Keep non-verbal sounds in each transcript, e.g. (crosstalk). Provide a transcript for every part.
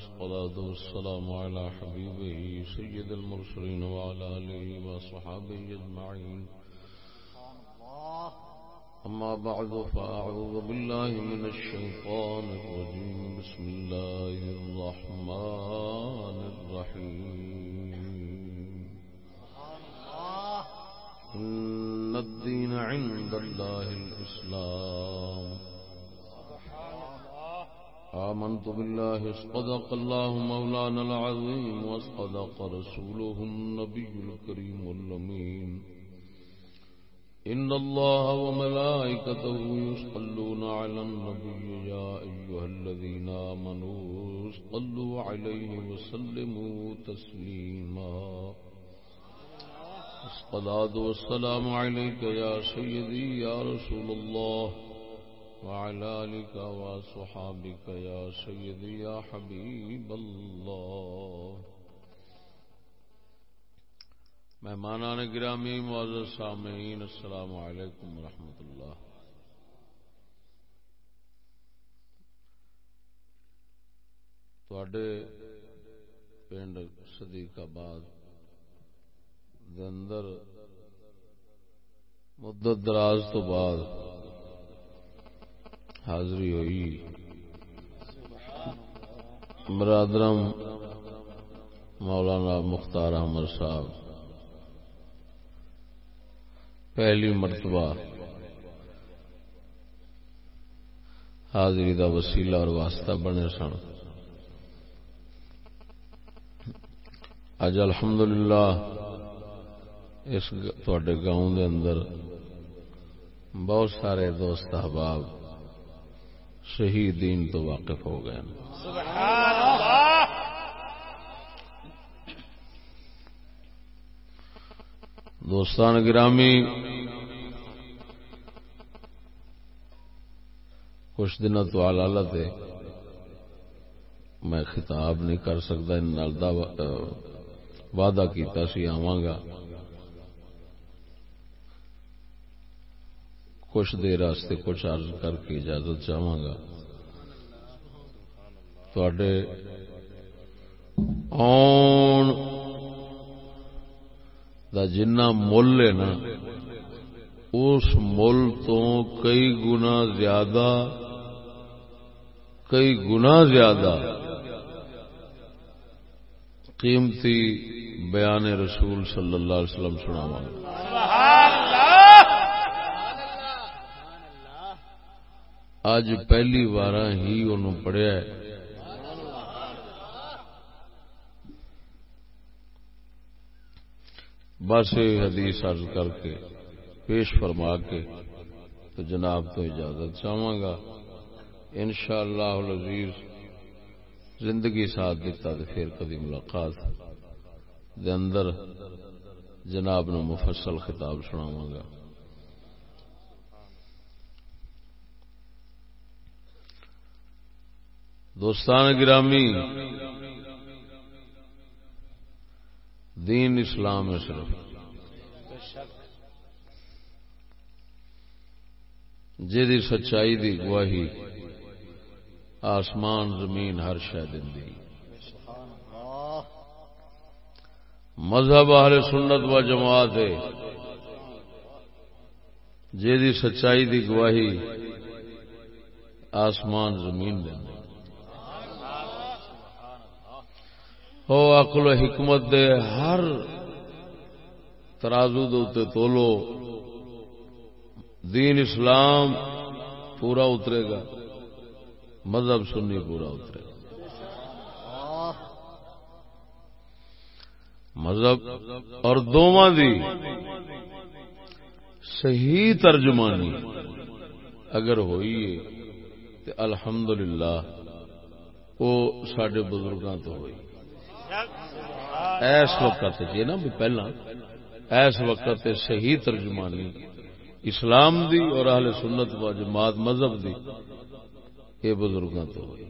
والصلاة والسلام على حبيبه سيد المرسلين وعلى آله وصحابه أجمعين. أما بعد، فأعوذ بالله من الشيطان الرجيم. بسم الله الرحمن الرحيم. إن الدين عند الله الإسلام. آمنت بالله اصدق الله مولانا العظيم واصدق رسوله النبي الكريم اللمين إن الله وملائكته يصلون على النبي، يا أيها الذين آمنوا، صلوا عليه وسلموا تسليما. الصلاة والسلام عليك يا سيدي، يا رسول الله. وعلى آلك وصحابك يا سيدي يا حبيب الله. مہمانان گرامی، معزز سامعین، السلام علیکم ورحمۃ اللہ. تھوڑے پنڈ صدیق آباد اندر مدت دراز تو بعد حاضری ہوئی۔ برادرم مولانا مختار احمد صاحب، پہلی مرتبہ حاضری دا وسیلہ اور واسطہ بنے سن۔ اج الحمدللہ اس گاؤں دے اندر بہت سارے دوست احباب صحیح دین تو واقف ہو گئے۔ دوستان گرامی، کچھ دن تو آلالت ہے۔ میں خطاب نہیں کر سکتا وعدہ کیتا سی، آواں گا۔ کچھ دیر واسطے کچھ عرض کر کے اجازت چاہوں گا۔ تھوڑے آن دا جنہ مل ہے نا، اس مل تو کئی گنا زیادہ، کئی گنا زیادہ۔ قیمتی بیان رسول صلی اللہ علیہ وسلم سنا اج پہلی بار ہی ان پڑھیا بس حدیث عرض کر کے، پیش فرما کے تو جناب تو اجازت چاہوں گا۔ ان شاء اللہ زندگی ساتھ دیتا تو پھر کبھی ملاقات۔ دے اندر جناب نو مفصل خطاب سناواں گا۔ دوستان گرامی، دین اسلام صرف۔ جی سچائی دی گواہی آسمان، زمین، ہر شہ دی۔ مذہب اہل سنت و جماعت ہے۔ جی سچائی دی گواہی آسمان، زمین دیں اقل و حکمت دے ہر ترازو دے تولو، دین اسلام پورا اترے گا، مذہب سنی پورا اترے گا۔ مذہب اور دونوں دی صحیح ترجمانی اگر ہوئی تو الحمدللہ وہ سڈے بزرگوں تو ہوئی ایس وقت جی نا بھی پہلا، ایس وقت صحیح ترجمانی، اسلام دی اور اہل سنت و جماعت مذہب دی، یہ بزرگوں تو ہوئی۔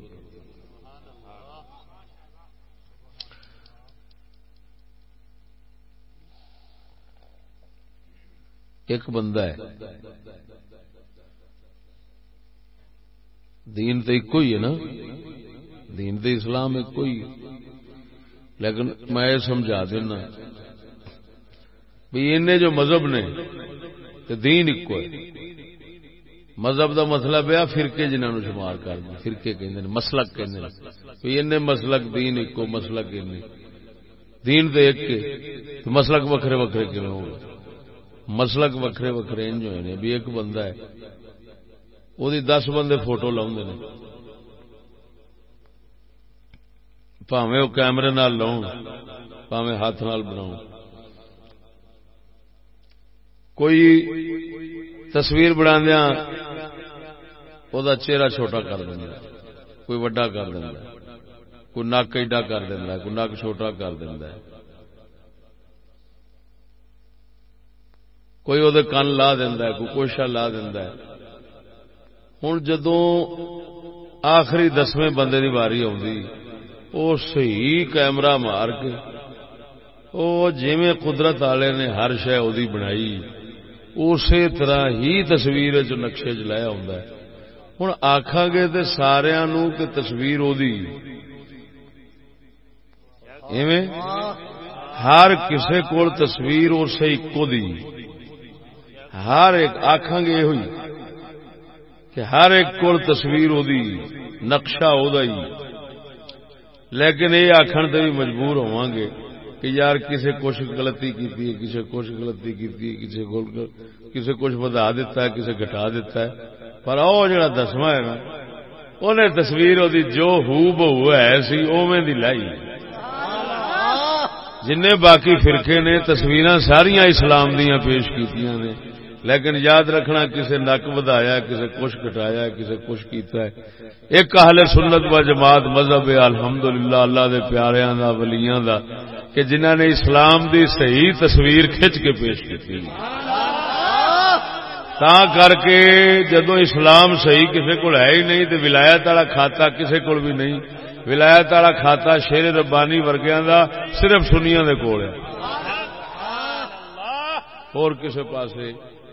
ایک بندہ ہے، دین تو ایک ہی ہے نا؟ دین تو اسلام ایک ہی لیکن میں یہ سمجھا دینا بھی ان جو مذہب نے دین ایک ہے۔ مذہب دا مطلب ہے فرقے جنہوں شمار کر دیں فرقے کہ مسلک کہ مسلک، دین ایک مسلک دین تو ایک مسلک وکھرے وکھرے کیوں ہو مسلک وکھرے وکھرے انج ہوئے بھی ایک بندہ ہے۔ وہ دس بندے فوٹو لاؤ پاوے وہ کیمرے نال لاؤ پاوے ہاتھ نال بناؤ کوئی تصویر بنا دیا وہ چہرہ چھوٹا کر دینا کوئی وڈا کر دینا کوئی نک ایڈا کر دینا کوئی نک چھوٹا کر دینا کوئی وہ کن لا دینا کوئی کوشا لا دینا ہوں جدو آخری دسویں بندے کی واری آ کی صحیح کیمرہ مار کے۔ وہ جی قدرت والے نے ہر شہ بنائی۔ اسی طرح ہی تصویر چ نقشے چ لایا ہوں ہوں آخا گے تو سارا کہ تصویر ہر کسے کول تصویر اسی ایکو دی ہر ایک آخان گے یہ کہ ہر ایک کول تصویر او دی نقشہ او دا ہی لیکن یہ آخر بھی مجبور ہوا گے کہ یار کسے کچھ غلطی کی کسی کچھ غلطی کی کسی کچھ بدا دیتا ہے کسی گٹا دیتا ہے۔ پر او جڑا دسواں ہے نا انہیں تصویر دی جو ہو بہو ہے سی اوویں دی لائی۔ جن باقی فرقے نے تصویر ساریا اسلام دیا پیش کیتیاں نے۔ لیکن یاد رکھنا کسے نک ودایا کسے کچھ کٹایا کسے کچھ کیتا ہے۔ ایک اہل سنت و جماعت مذہب الحمدللہ، اللہ دے پیاریاں دا، ولیاں دا، کہ جنہاں نے اسلام دی صحیح تصویر کھچ کے پیش کی تا کر کے جدو اسلام صحیح کسی کو ہے ہی نہیں تو ولایت والا کھاتا کسی کو بھی نہیں۔ ولایت والا کھاتا شیر ربانی ورگیا دا صرف سنیا دے کول ہے۔ اور کسی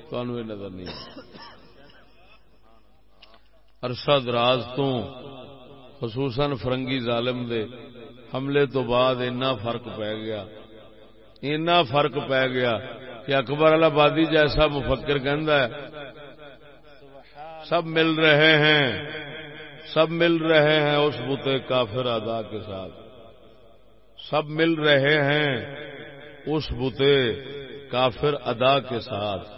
پاس نظر نہیں عرصہ دراز تو، خصوصاً فرنگی ظالم دے حملے تو بعد اتنا فرق پی گیا۔ اینا فرق پی گیا کہ اکبر آبادی جیسا مفکر ہے، سب مل رہے ہیں، سب مل رہے ہیں اس بتے کافر ادا کے ساتھ۔ سب مل رہے ہیں اس بتے کافر ادا کے ساتھ۔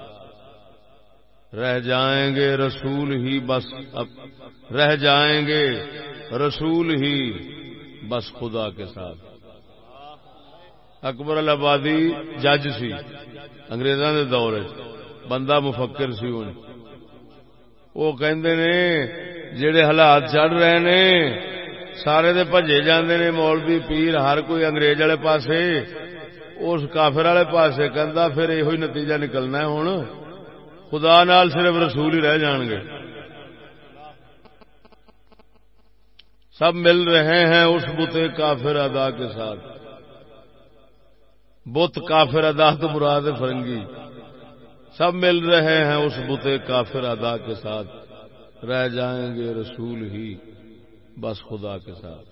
رہ جائیں گے رسول ہی بس اب، رہ جائیں گے رسول ہی بس خدا کے ساتھ۔ اکبر آبادی جج سی اگریزاں دے دور بندہ مفکر سی وہ کہندے نے، جڑے حالات چڑھ رہے نے، سارے دے بجے جاندے نے، مولوی پیر، ہر کوئی انگریز والے پاسے، اس کافر والے پاسے کہندا پھر یہ نتیجہ نکلنا ہے ہوں خدا نال صرف رسول ہی رہ جان گے۔ سب مل رہے ہیں اس بتے کافر ادا کے ساتھ۔ بت کافر ادا تو مراد فرنگی۔ سب مل رہے ہیں اس بتے کافر ادا کے ساتھ۔ رہ جائیں گے رسول ہی بس خدا کے ساتھ۔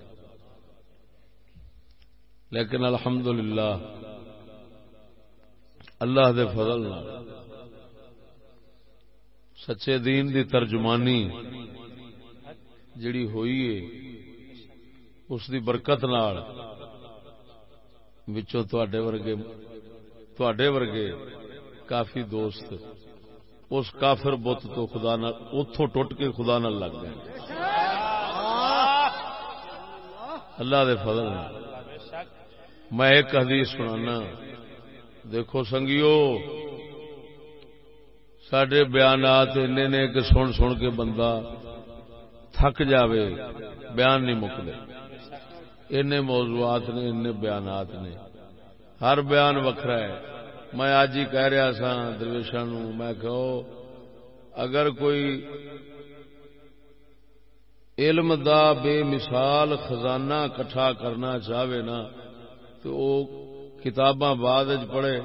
لیکن الحمدللہ اللہ دے فضل سچے دین دی ترجمانی جڑی ہوئی ہے، اس دی برکت نال وچوں تواڈے ورگے تواڈے ورگے کافی دوست، اس کافر بت تو خدا اتوں ٹوٹ کے خدا نہ لگ گئے۔ اللہ دے فضل میں ایک حدیث سنانا۔ دیکھو سنگیو سڈے بیانات نے کہ سن سن کے بندہ تھک جاوے بیان نہیں مکتے ان موضوعات نے ان بیانات نے ہر بیان وکھرا ہے میں آج ہی کہہ رہا سا درویشا نو میں کہو اگر کوئی علم دا بے مثال خزانہ کٹھا کرنا چاہے نا تو وہ کتاباں بعد پڑھے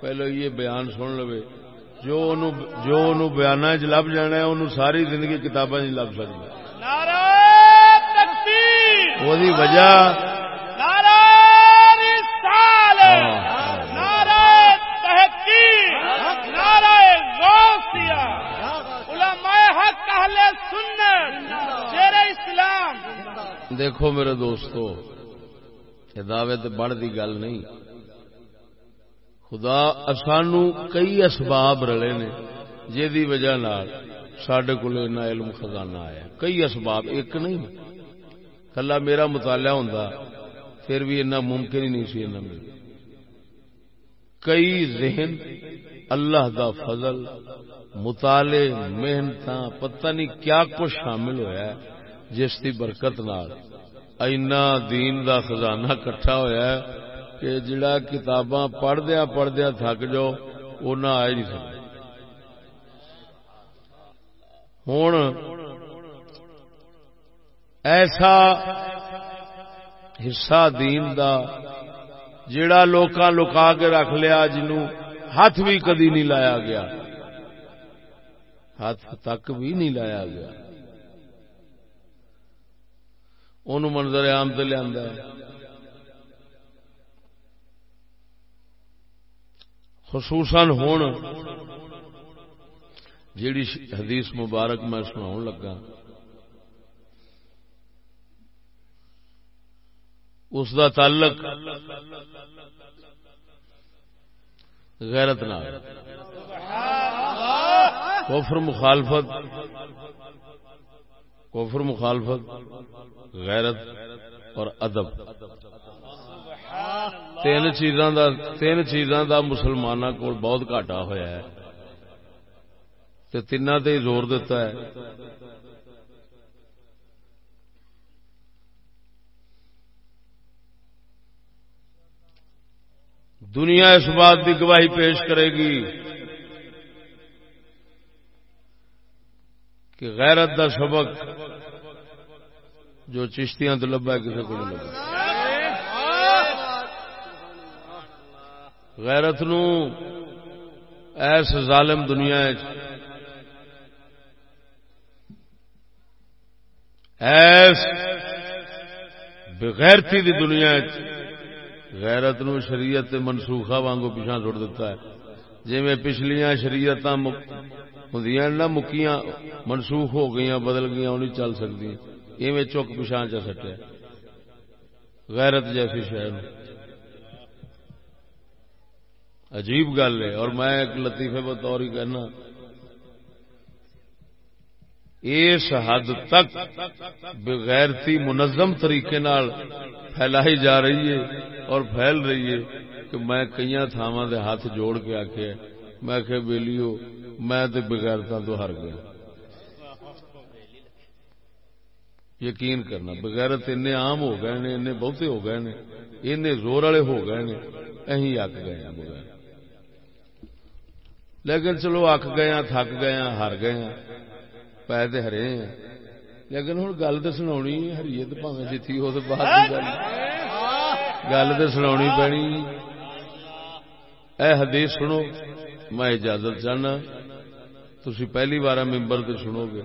پہلے یہ بیان سن لو جو بیان چ لب جانا ہے انہوں ساری زندگی کتاباں چ لب سکتا وہی وجہ دیکھو میرے دوستو یہ دعوے تے بڑھ دی گل نہیں۔ خدا، سانو کئی اسباب رلے نے جی وجہ نال سڈے کو علم خزانہ آیا۔ کئی اسباب، ایک نہیں۔ کلا میرا مطالعہ ہوں پھر بھی اتنا ممکن ہی نہیں سی مل کئی ذہن اللہ دا فضل، مطالعے محنت پتہ نہیں کیا کچھ شامل ہویا ہے، جس کی برکت نال اینا دین دا خزانہ کٹھا ہویا ہے۔ کہ جڑا کتاباں پڑھ دیا پڑھ دیا تھک جاؤ، وہ نہ نہیں سکتے۔ ہوں ایسا حصہ دین دا جڑا لوکاں لکا کے رکھ لیا، جنوں ہاتھ بھی کدی نہیں لایا گیا۔ ہاتھ تک بھی نہیں لایا گیا۔ ان منظر عام سے لیا خصوصاً ہوں جیڑی حدیث مبارک میں سنا لگا۔ اس دا تعلق غیرت نہ کوفر مخالفت کوفر مخالفت، غیرت اور ادب۔ تین چیزاں دا تین چیزاں دا مسلمانوں کو بہت گھاٹا ہوا ہے۔ تین زور دیتا ہے۔ دنیا اس بات کی گواہی پیش کرے گی کہ غیرت دا سبق جو چشتیاں تو لبا کسی کو نہیں لبا۔ غیرت نو ایس ظالم دنیا ایس بغیرتی دی دنیا غیرت نو شریعت منسوخا وانگو پیچھا چھوڑ دیتا ہے۔ جی میں پچھلیاں شریعت ہوں نہ مکیاں منسوخ ہو گئی بدل گئی وہ نہیں چل سکتی ایویں چک پچھا چ سٹیا۔ غیرت جیسی شہر عجیب گل ہے، اور میں ایک لطیفے بطور ہی کہنا، اس حد تک بغیرتی منظم طریقے نال پھیلائی جا رہی ہے اور پھیل رہی ہے کہ میں کئی تھاواں دے ہاتھ جوڑ کے آخیا میں کہ بےلیو میں تے بغیرتا تو ہر گیا۔ یقین کرنا، بغیرت این عام ہو گئے نے این بہتے ہو گئے نے این زور والے ہو گئے نے اہی اک گئے ہیں بغیر لیکن چلو اک گیا تھک گیا ہر گیا پے تو ہرے ہیں۔ لیکن ہوں گل تو سنا ہریے تو پاوے ہو تو گل۔ تو سنا پینی۔ اے حدیث سنو، میں اجازت چاہنا تھی پہلی بار ممبر تو سنو گے۔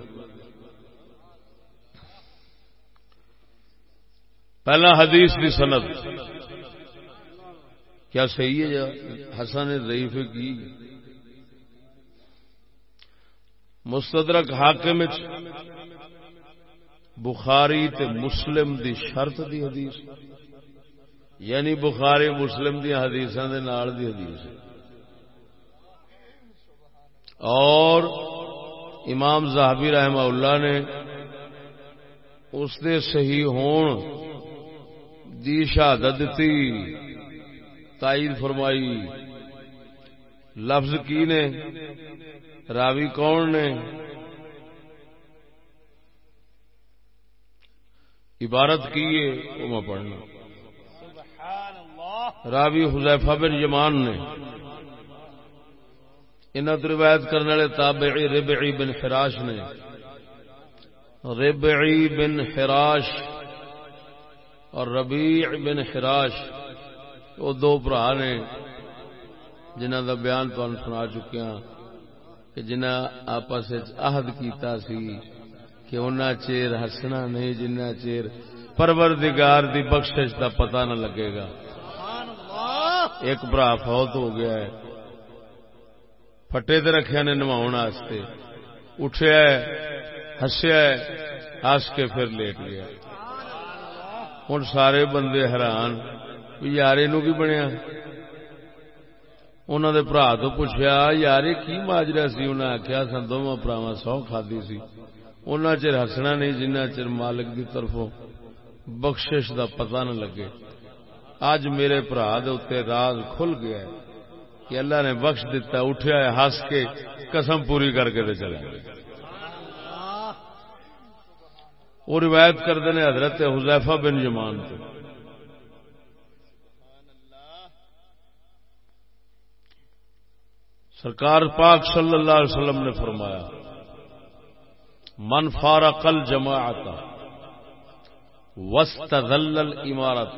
پہلا حدیث کی سند۔ کیا صحیح ہے حسن ضعیف کی؟ مستدرک حاکم بخاری تے مسلم دی شرط دی حدیث. یعنی بخاری مسلم دی حدیثاں دے نال دی حدیث. اور امام زاہبی رحمہ اللہ نے اس دے صحیح ہون دی شہادت دیتی تائید فرمائی۔ لفظ کی نے؟ راوی کون نے؟ عبارت کی ہے، وہ میں پڑھنا۔ راوی حذیفہ بن یمان نے۔ انہیں روایت کرنے والے تابعی ربعی بن فراش نے۔ ربعی بن فراش اور ربیع بن فراش وہ دو برا نے جنہ کا بیان تمہیں سنا چکیا ہاں۔ کہ جنہ آپس عہد کیتا سی کہ انہ چیر ہسنا نہیں جنہ چیر پروردگار دی بخشش دا پتہ نہ لگے گا۔ ایک برا فوت ہو گیا ہے۔ پٹے تے رکھیا نے واسطے اٹھیا ہسیا ہس کے پھر لیٹ گیا۔ ہوں سارے بندے حیران، یار کی بنیا؟ انہوں دے برا تو پوچھا یار کی ماجرا سی انہیں آخیا سن دونوں پراوا سو کھادی سی ان چر ہسنا نہیں جنہ چر مالک دی طرفوں بخشش دا پتہ نہ لگے اج میرے برا دے راز کھل گیا ہے کہ اللہ نے بخش دیتا اٹھیا ہے ہس کے قسم پوری کر کے چلے وہ روایت کرتے ہیں حضرت حذیفہ بن جمان کو سرکار پاک صلی اللہ علیہ وسلم نے فرمایا، من فارق الجماعت واستذل الامارت.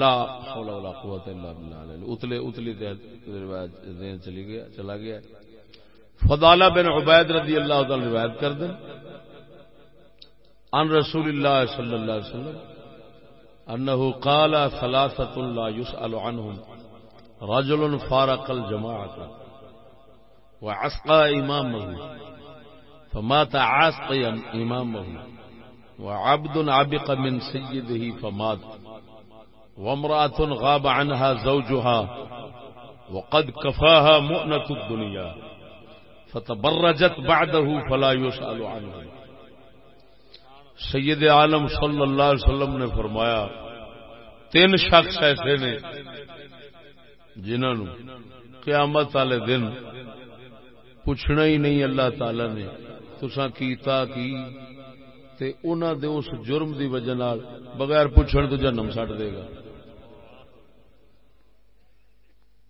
لا حول ولا قوت الا بالله اتلے، اتلی روایت چلی گیا، چلا گیا۔ فضالہ بن عبید رضی اللہ تعالی روایت کر دیں عن رسول اللہ صلی اللہ علیہ وسلم انه قال ثلاثه لا يسأل عنهم رجل فارق الجماعه وعسقى امامه فمات عاسقيا امامه وعبد عبق من سيده فمات، وامرأة غاب عنها زوجها، وقد كفاها مؤنة الدنيا، فتبرجت بعده فلا يسأل عنه. سید عالم صلی اللہ علیہ وسلم نے فرمایا، تین شخص ایسے نے جنہوں قیامت والے دن پوچھنا ہی نہیں اللہ تعالی نے تسا کیتا کی؟ تے انہاں دے اس جرم دی وجہ نال بغیر پوچھن تو جنم سٹ دے گا۔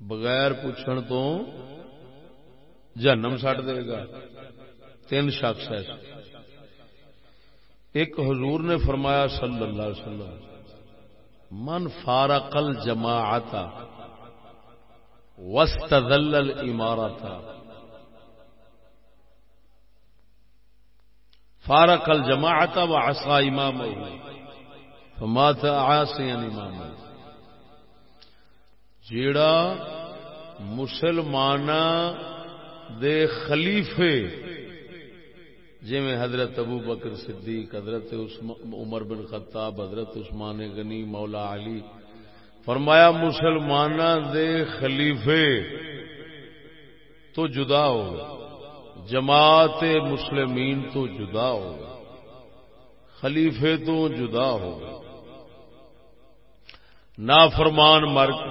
بغیر پوچھن تو جنم سٹ دے گا۔ تین شخص ہے۔ ایک حضور نے فرمایا صلی اللہ علیہ وسلم، من فارق الجماعت واستذل الامارت فارق الجماعت وعصى امامه. فمات عاصيا امامه. جیڑا مسلمان دے خلیفے جی میں حضرت ابو بکر صدیق، حضرت عمر بن خطاب، حضرت عثمان غنی، مولا علی فرمایا مسلمان دے خلیفے تو جدا ہو جماعت مسلمین تو جدا ہو خلیفے تو جدا ہو نا فرمان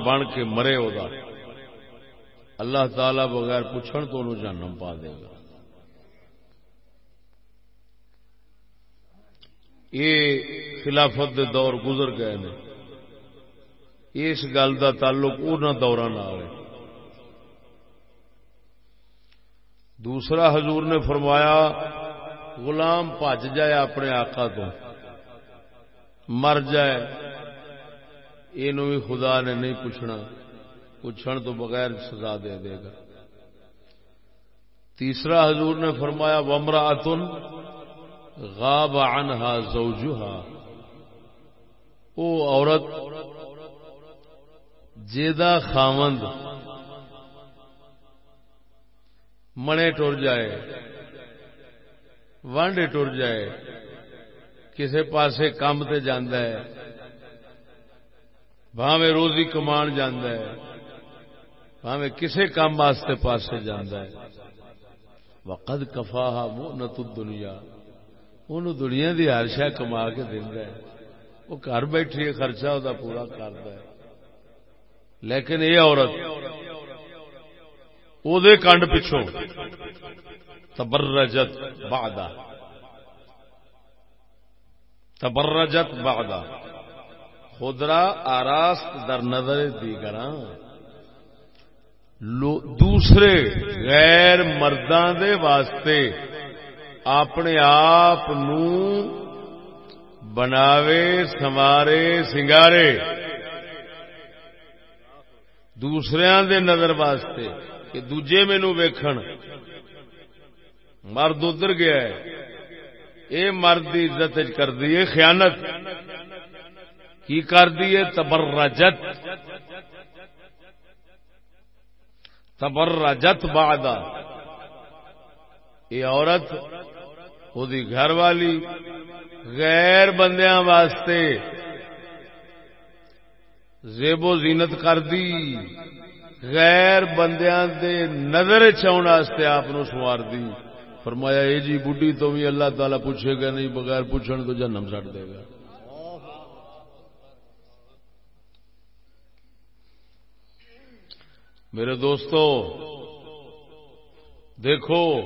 بن کے مرے ہوگا۔ اللہ تعالی بغیر پوچھن تو انہوں جنم پا دے گا۔ یہ خلافت دے دور گزر گئے نے۔ اس گل کا تعلق ان دوران دوسرا حضور نے فرمایا، غلام پج جائے اپنے آقا تو۔ مر جائے یہ خدا نے نہیں پوچھنا۔ پوچھن تو بغیر سزا دے دے گا۔ تیسرا حضور نے فرمایا ومرا اتن غاب عنہا زوجہا۔ او عورت جیدہ خامند منے ٹر جائے، وانڈے ٹر جائے، کسے پاسے کام تے جاندہ ہے بھاوے روزی کمان جاندہ ہے بھاوے کسے کام واسطے پاسے جاندہ ہے۔ وقد کفاہا مؤنت الدنیا انہوں دنیا دی ہر شہ کما کے دینا ہے۔ وہ گھر بیٹھی خرچہ وہ پورا کرتا ہے۔ لیکن یہ عورت وہ کنڈ پچھوں تبرجت بعدا تبرجت بعدا خدرا آراست در نظر دیگر دوسرے غیر مردان دے واسطے اپنے آپ بناوے سوارے سنگارے دوسرے دے نظر واسطے کہ دوجے مینو ویکھن۔ مرد ادھر گیا ہے۔ اے مرد عزت کر دیے خیانت۔ کی کر دیے تبرجت۔ تبرجت بعد یہ عورت وہ گھر والی۔ غیر بندیاں واسطے۔ زیب و زینت کر دی۔ غیر بندیاں دے نظر چاؤن واسطے آپ سوار دی۔ فرمایا، اے جی بڈی تو بھی اللہ تعالی پوچھے گا نہیں، بغیر پوچھنے تو جنم سٹ دے گا۔ میرے دوستو، دیکھو،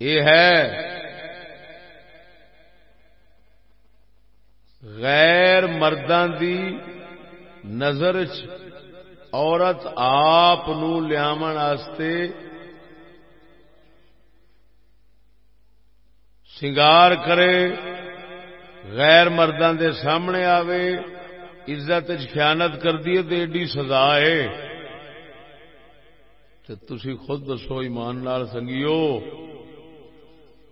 یہ ہے غیر مردان دی نظر چ عورت آپ لیا سنگار کرے، غیر مردوں دے سامنے آوے، عزت خیانت کر دیے تو ایڈی سزا ہے۔ تھی خود دسو ایمان نال سنگیو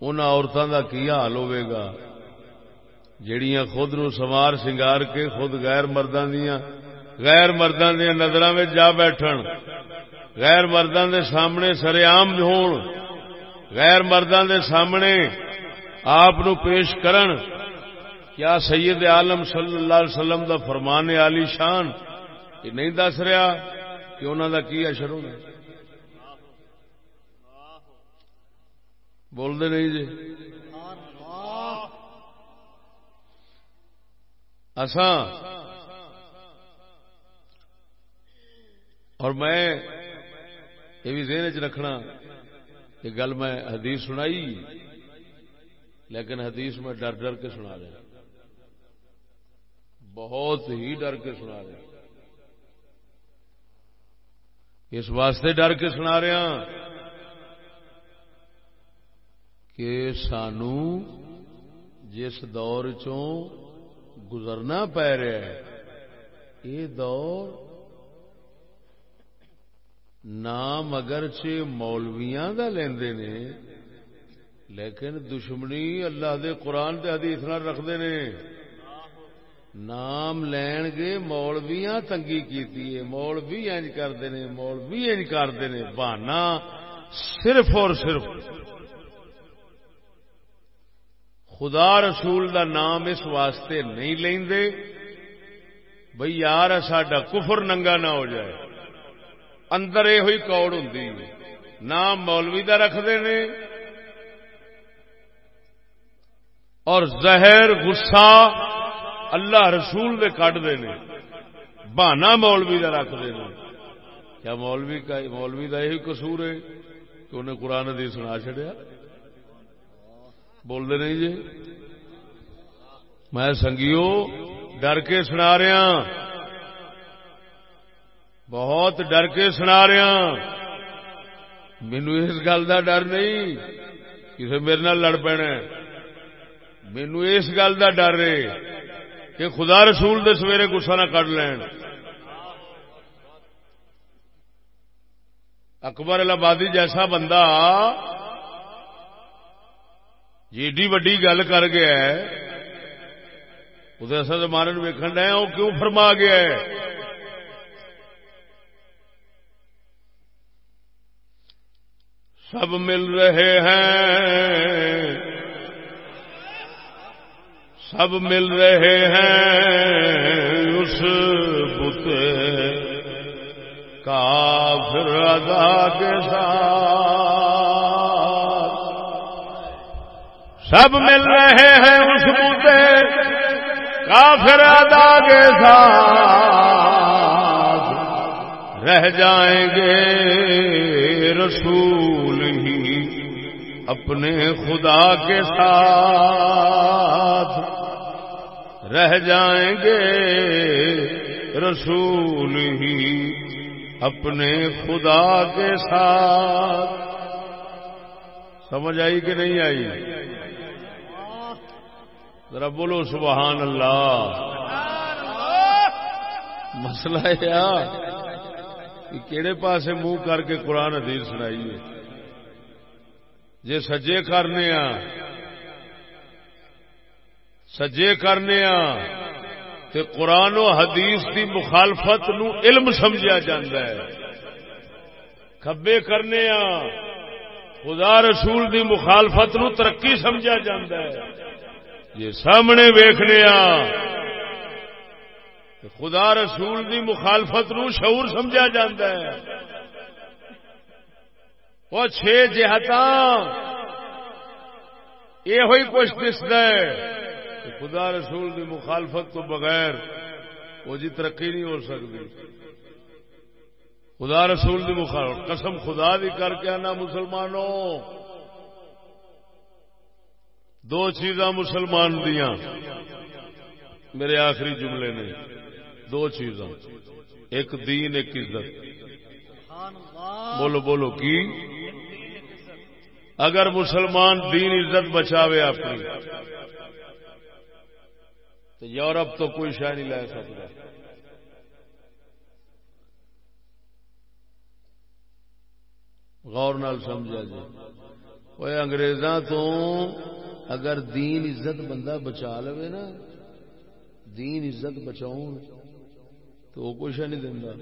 ان عورتوں کا کی حال ہوے گا؟ جڑیاں خود نو سوار سنگار کے خود غیر مردوں دیا غیر مردوں دیا نظر میں جا بیٹھن، غیر مردوں دے سامنے سریام ہون، غیر مردوں دے سامنے آپ نو پیش کرن۔ کیا سید عالم صلی اللہ علیہ وسلم دا فرمان علی شان؟ یہ نہیں دس رہا کہ انہوں دا کی اشر ہونا بولتے نہیں جی؟ اساں اور میں یہ بھی ذہن چ رکھنا کہ گل میں حدیث سنائی، لیکن حدیث میں ڈر ڈر کے سنا رہا بہت ہی ڈر کے سنا رہا اس واسطے ڈر کے سنا رہا ہاں کہ سانو جس دور چوں گزرنا پی رہا ہے یہ دور، نام اگرچہ مولویاں دا لیندے نے، لیکن دشمنی اللہ دے قرآن دے حدیث نہ رکھتے نے۔ نام لین گے، مولویاں تنگی کیتی ہے۔ مولوی انج کرتے ہیں مولوی انج کرتے ہیں بہانا صرف اور صرف خدا رسول دا نام اس واسطے نہیں لیندے، بھئی یار ساڈا کفر ننگا نہ ہو جائے۔ اندر یہ ہوئی کوڑ ہوں نام مولوی کا رکھتے ہیں اور زہر گسا اللہ رسول دے کٹتے ہیں بہانا مولوی کا رکھتے ہیں کیا مولوی کا مولوی کا یہی قصور ہے کہ انہیں قرآن دی سنا چڑیا بولتے نہیں جی؟ میں سنگیو، ڈر کے سنا رہا بہت ڈر کے سنا رہا مینو اس گل کا ڈر نہیں کسی میرے نال لڑ پینا مینو اس گل کا ڈر ہے کہ خدا رسول دے سویرے گسا نہ کٹ لین۔ اکبر آبادی جیسا بندہ جی وڈی گل کر گیا وہ اصل زمانے ویکن ڈے وہ کیوں فرما گیا ہے؟ سب مل رہے ہیں، سب مل رہے ہیں، اس بت کافر ادا کے ساتھ سب مل رہے ہیں اس بت کافر ادا کے ساتھ۔ رہ جائیں گے رسول ہی اپنے خدا کے ساتھ۔ رہ جائیں گے رسول ہی اپنے خدا کے ساتھ۔ سمجھ آئی کہ نہیں آئی؟ ذرا بولو سبحان اللہ۔ مسئلہ یہ کہڑے پاسے منہ کر کے قرآن حدیث سنائیے۔ جے سجے کرنے آ سجے کرنے آ تے قرآن و حدیث دی مخالفت نو علم سمجھا جاندہ ہے۔ کھبے کرنے آ خدا رسول دی مخالفت نو ترقی سمجھا جاندہ ہے۔ یہ سامنے ویخنے آ۔ خدا رسول دی مخالفت نو شعور سمجھا جاندہ ہے۔ وہ چھ جہت یہ ہوئی کچھ دستا ہے۔ خدا رسول کی مخالفت تو بغیر وہ جی ترقی نہیں ہو سکتی خدا رسول کی مخالفت، قسم خدا بھی کر کے آنا مسلمانوں۔ دو چیزاں مسلمان دیا میرے آخری جملے نے۔ دو چیزاں۔ ایک دین، ایک عزت۔ بولو بولو، کی؟ اگر مسلمان دین، عزت بچاوے اپنی، تو یورپ تو کوئی شہ نہیں لے سکتا۔ غور نال سمجھا جی وہ انگریزاں تو اگر دین عزت بندہ بچا لو نا، دین عزت بچاؤ تو وہ کچھ نہیں دینا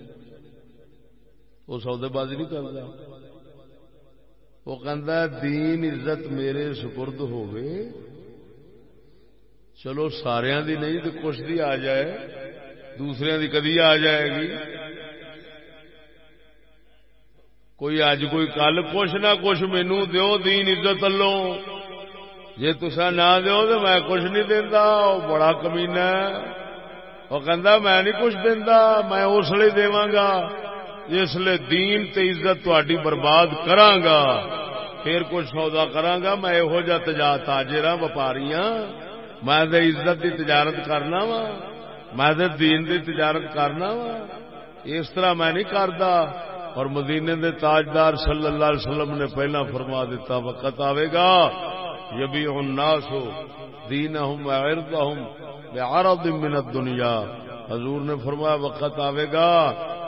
وہ سودے بازی نہیں کرتا وہ کہ دین عزت میرے سپرد ہوئے چلو سارا دی نہیں تو کچھ دی آ جائے۔ دوسرے دی کدی آ جائے گی۔ کوئی اج کوئی کل کچھ نہ کچھ مینو دیو، دین عزت لو جی تسا نہ دیو تو میں کچھ نہیں دینا بڑا کمینا وہ کہندا، میں نہیں کچھ دینا میں اس لیے دوا گا جس لیے دین تے عزت تاری برباد کرانگا پھر کچھ سودا کرانگا میں یہو جہ تجا تاجر وپاری ہاں میں عزت دی تجارت کرنا وا۔ میں دین دی تجارت کرنا وا۔ اس طرح میں نہیں کرتا اور مدینے دے تاجدار صلی اللہ علیہ وسلم نے پہلا فرما دیتا، وقت آئے گا۔ یبی الناس ہو دین ہوں اردا ہوں بے منت دنیا حضور نے فرمایا، وقت آئے گا،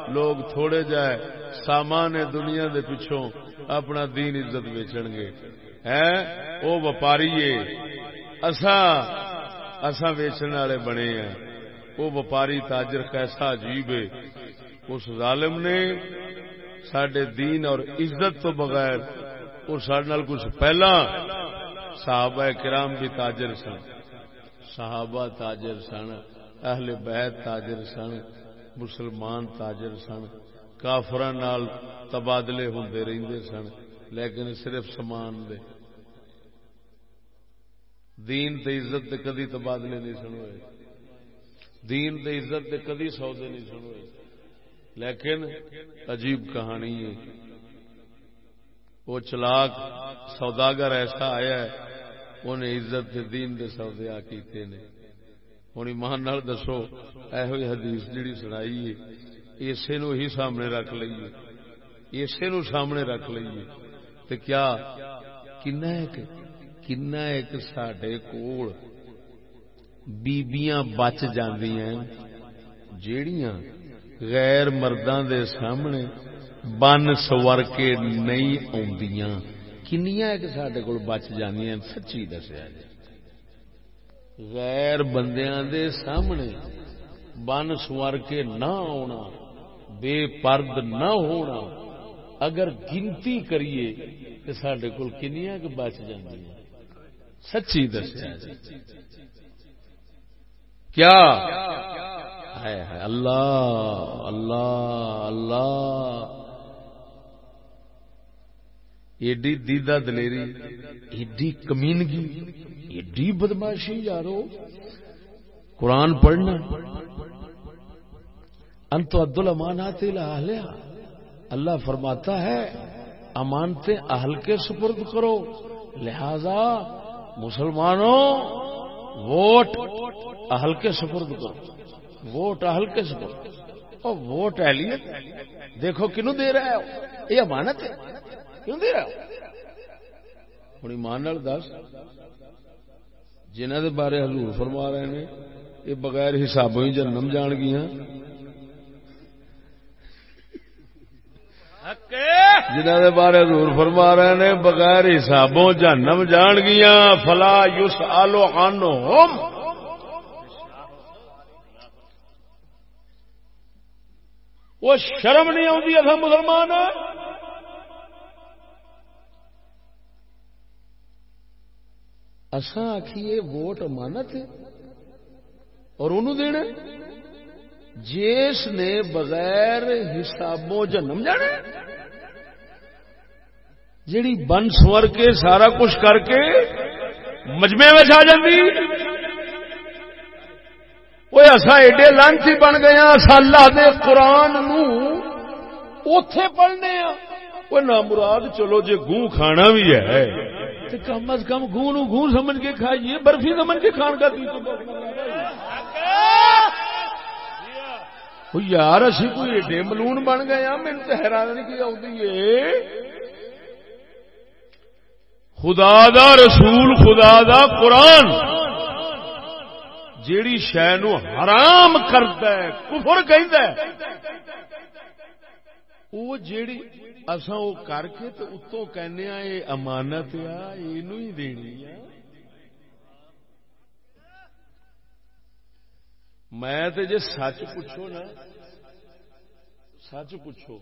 لوگ تھوڑے جائے، سامان دنیا دے پچھوں اپنا دین عزت ویچن گے۔ ہے وہ وپاری اساں ویچن والے بنے ہیں۔ وہ وپاری تاجر کیسا عجیب ہے۔ اس ظالم نے سڈے دین اور عزت تو بغیر وہ سڈے کچھ پہلا صحابہ کرام بھی تاجر سن، صحابہ تاجر سن، اہل بیت تاجر سن، مسلمان تاجر سن کافر تبادلے ہوں رہتے سن، لیکن صرف سمان دے۔ دین تے عزت تے کدی تبادلے نہیں سن ہوئے۔ دین تے عزت تے کدی سودے نہیں سن ہوئے۔ لیکن عجیب کہانی ہے۔ وہ چلاک سوداگر ایسا آیا ہے انہیں عزت تے دین دے سودے آ کیتے نے۔ ہوں ایمان نال دسو یہ حدیث جڑی سنائی ہے، اسے نو ہی سامنے رکھ لئیے۔ اسے نو سامنے رکھ لئیے۔ تو کیا؟ کنا ہے کہ کنا ایک سڈے کول بیبیاں بچ جاندیاں جیڑیاں غیر مرداں دے سامنے بن سور کے نہیں آدیاں کنیاں ایک سڈے کول بچ جاندیاں سچی دسیا جی۔ غیر بندیاں دے سامنے بن سور کے نہ آنا بے پرد نہ ہونا۔ اگر گنتی کریے تو سڈے کول کنیاں بچ جاندیاں سچی دسیا جی۔ کیا؟ ہے اللہ اللہ اللہ۔ ایڈی دیدہ دلیری، ایڈی کمینگی، ایڈی بدماشی یارو۔ قرآن پڑھنا۔ انت عبد الامانات اللہ فرماتا ہے امانتے اہل کے سپرد کرو۔ لہذا مسلمانوں، ووٹ اہل کے سپرد کرو۔ ووٹ اہل کے سپرد اور ووٹ اہلیت، دیکھو کنو دے رہا ہے یہ امانت ہے۔ کیوں دے رہا ہوں ایمان دس جنہ دے بارے حضور فرما رہے ہیں یہ بغیر حسابوں ہی جنم جان گیا جنہ دے بارے حضور فرما رہے نے، بغیر حسابوں جہنم جان گیا فلا یوس آلو عنہم۔ وہ شرم نہیں آتی اصا مسلمان۔ اساں آخیے ووٹ امانت اور انہوں دینا جس نے بغیر حسابوں جنم جانا جیڑی بن سور کے سارا کچھ کر کے مجمے میں آ جاتی وہ اصا ایڈے لانچی بن گیا اللہ دے قرآن اتے پڑھنے ہاں وہ نہ مراد چلو جی گوں کھانا بھی ہے۔ تو کم از کم گوں نو گوں سمجھ کے کھائیے، برفی سمجھ کے کھان کا یار، اسی کوئی ایڈے ملون بن گئے ہاں میرے تو حیران کی آتی ہے۔ خدا دا رسول، خدا دا قرآن، جیڑی شہ نو حرام کرتا ہے، کفر کہ وہ جیڑی اصا وہ کر کے تو اتوں کہنے یہ امانت آ یہ دینی ہے میں تے جے سچ پوچھو نا، سچ پوچھو۔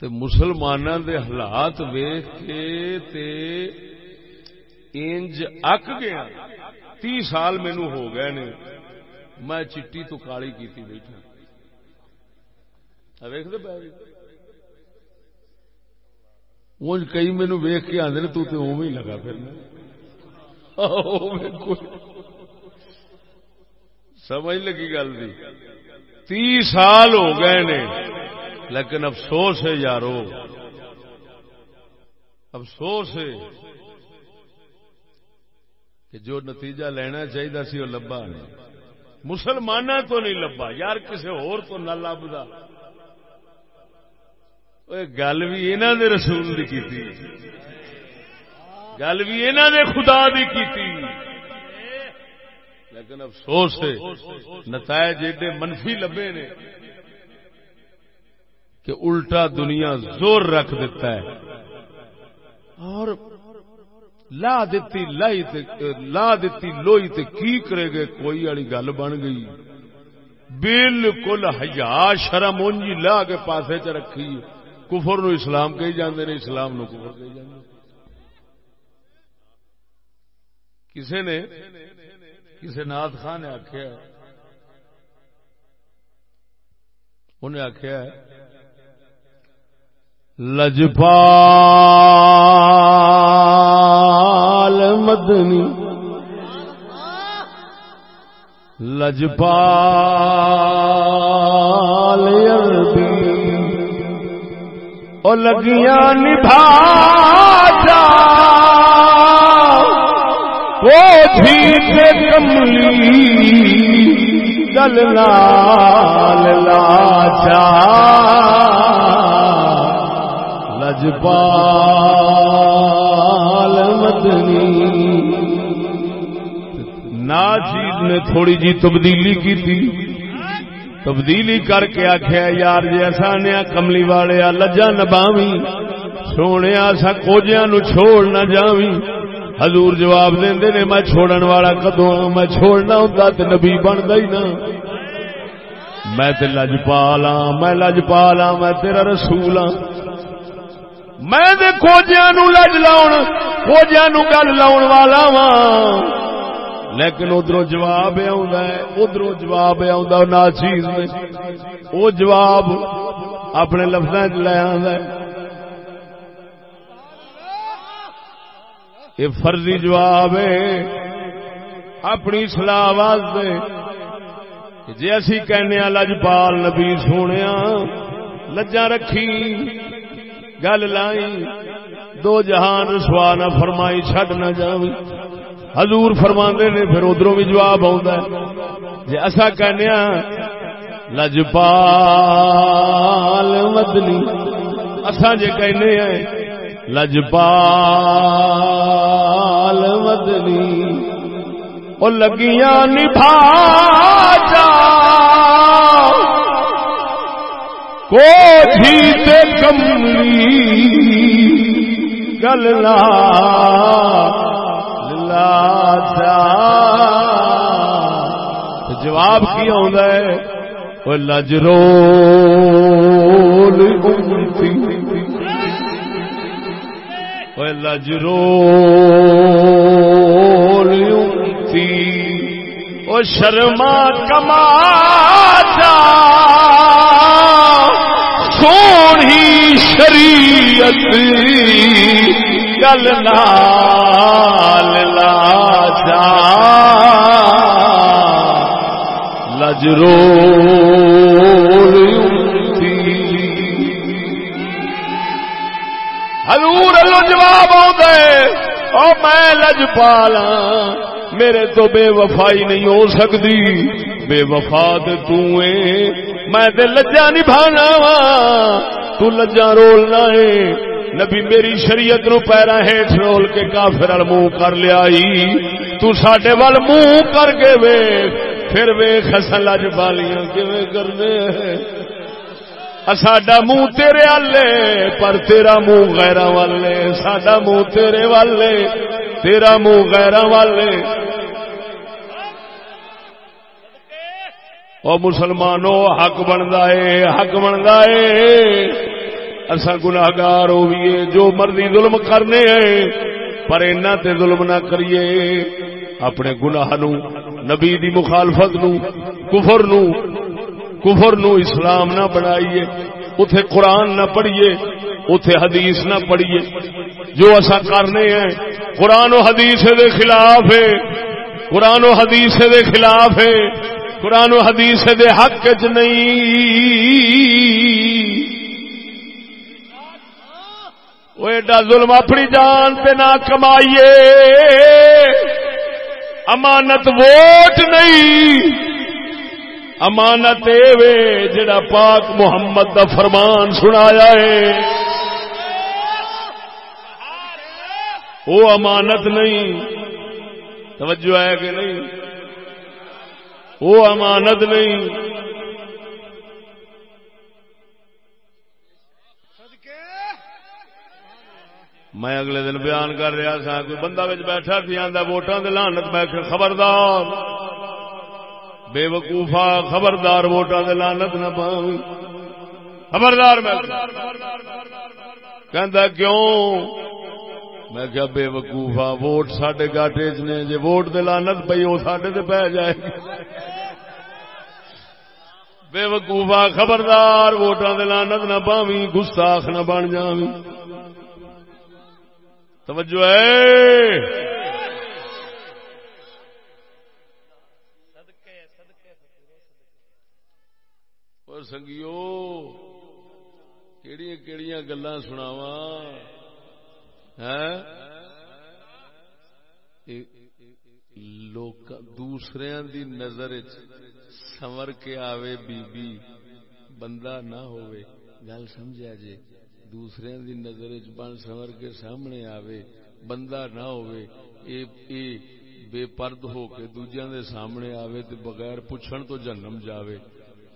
تے مسلمانوں دے حالات ویخ کے تے انج اک گیا۔ تی سال مینو ہو گئے نے۔ میں چٹی تو کالی کیتی بیٹھا۔ ویختے کئی مینو ویخ کے آدھے تو ہی لگا پھر سمجھ لگی گل دی۔ تی سال ہو گئے نے۔ لیکن افسوس ہے یارو۔ افسوس ہے کہ جو نتیجہ لینا چاہیے سی، وہ لبا نہیں۔ مسلمان تو نہیں لبا یار کسی ہور تو نہ لبدا گل بھی انہوں دے رسول دی کی گل بھی انہوں دے خدا دی کی لیکن افسوس ہے نتائج ایڈے منفی لبے نے کہ الٹا دنیا زور رکھ دیتا ہے اور لا دیتی لائی تے لا دیتی لوئی تے کی کرے گے کوئی والی گل بن گئی بالکل ہزار شرم اونجی لا کے پاسے چ رکھی کفر نو اسلام کہی جاندے نے، اسلام نو کفر کہی جاندے کسے نے، کسے نات خان نے آخیا انہیں آخیا لجپا مدنی، لجپال عربی۔ او لگیاں نبھا جا۔ وہ تھی سے کملی دل لال لاچا لجپال مدنی۔ چیز نے تھوڑی جی تبدیلی کی تھی۔ تبدیلی کر کے آخیا یار جی ایسا نیا کملی والے لجا نباوی سونے سا کوجیا نو چھوڑ نہ جاوی حضور جواب دے نے میں چھوڑن والا کدو میں چھوڑنا ہوں تو نبی بنتا ہی نا میں تے لجپالا میں لجپالا میں تیرا رسول ہاں میں کوجیا نو لج لاؤ کوجیا نو گل لاؤ والا وا لیکن ادھر جواب ادھر جواب آ چیز وہ جواب اپنے لفظ لے یہ فرضی جواب ہے، اپنی سلاح واسطے۔ جی اسی کہنے لجپال نبی سونے لجا رکھی، گل لائی۔ دو جہان رسوا نہ فرمائی چڈ نہ جاوی۔ حضور فرما نے، پھر ادھر بھی جواب ہے۔ جی اصا کہنے ہاں، لجپال مدنی۔ اصا جی کہنے ہیں لجپال مدنی۔ وہ لگیاں نبھا جا۔ کو کوٹھی کملی گل لا جواب کی آ لجرو لجرو او شرما کما جا۔ سونی شریعت۔ گل نال لا جا لجرو حضور اللہ جواب میں لج پالا میرے تو بے وفائی نہیں ہو سکتی۔ بے وفا میں لجا نبھانا وا۔ تو لجا رولنا ہے نبی میری شریعت نو پیرا ہیٹ رول کے کافر منہ کر لیا تو ساڈے وال منہ کر کے وے پھر وے خسن لج بالیاں کیویں کرنے ساڈا منہ تیرے والے، پر تیرا منہ غیر والے۔ ساڈا منہ تیرے والے، تیرا منہ غیر والے۔ او مسلمانوں حق بنتا ہے حق بنتا ہے اصا گناگار ہوئیے جو مرضی ظلم کرنے ہیں، پر اینا تے ظلم نہ کریے۔ اپنے گناہ نو، نبی دی مخالفت نو، کفر نو کفر نو اسلام نہ بنائیے۔ اتے قرآن نہ پڑھیے اتے حدیث نہ پڑھیے۔ جو اصا کرنے ہیں، قرآن و حدیث دے خلاف ہے۔ قرآن و حدیث دے خلاف ہے۔ قرآن و حدیث دے حق چ نہیں۔ وہ ایڈا ظلم اپنی جان پہ نہ کمائیے امانت ووٹ نہیں امانت وے جڑا پاک محمد دا فرمان سنایا ہے وہ امانت نہیں توجہ ہے کہ نہیں وہ امانت نہیں میں اگلے دن بیان کر رہا سا، کوئی بندہ بیٹھا سی آدھا ووٹان دلانت میں خبردار بے وقوفا خبردار ووٹا دے لانت نہ پاؤں خبردار، میں کہندا، کیوں؟ میں کیا بے وقوفا ووٹ ساڈے گاٹے چ نے، جے ووٹ دے لانت پئی، او ساڈے تے جائے گی۔ بے وقوفا خبردار، ووٹاں دے لانت نہ پاویں، گستاخ نہ بن جاویں۔ توجہ ہے۔ سنگیو کیڑی کیڑی گلا سناوا لوک دوسرے دی نظر سمر کے آوے بی بی بندہ نہ ہوئے گل سمجھا جے جی؟ دوسرے دی نظر بن سمر کے سامنے آوے، بندہ نہ ہوئے اے اے بے پرد ہو کے دوجیاں دے سامنے آوے تے بغیر پوچھن تو جنم جاوے۔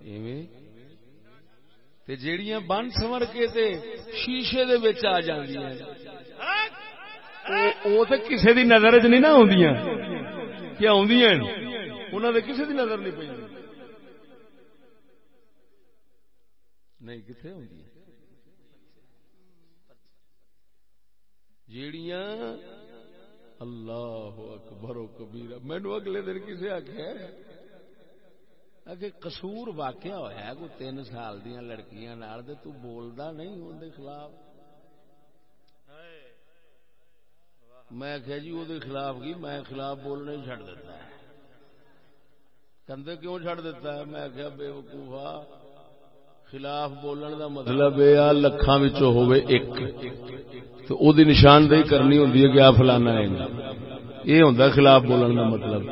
ایویں؟ تے جیڑیاں بن سمر کے تے شیشے دے وچ آ جاندیاں۔ او تے کسے دی نظر وچ نہیں نہ ہوندیاں کہ ہوندیاں انہاں دے کسے دی نظر نہیں پیندی نہیں، کتھے ہوندیاں جیڑیاں اللہ اکبر و کبیرہ مینو اگلے دن کسے آخیا قصور واقع ہوا کو تین سال دیا لڑکیاں تو بولدا نہیں اندر خلاف۔ میں آخیا جی وہ خلاف کی؟ میں خلاف بولنا ہی چڈ دیتا ہے۔ کندے کیوں چڈ دیتا ہے؟ میں آخیا بے وقوفا خلاف بولن دا مطلب یہ لکھان ہوئے ایک۔ تو او دی نشاندہی کرنی ہوں کہ آ فلانا ہے۔ یہ ہوں خلاف بولن کا مطلب۔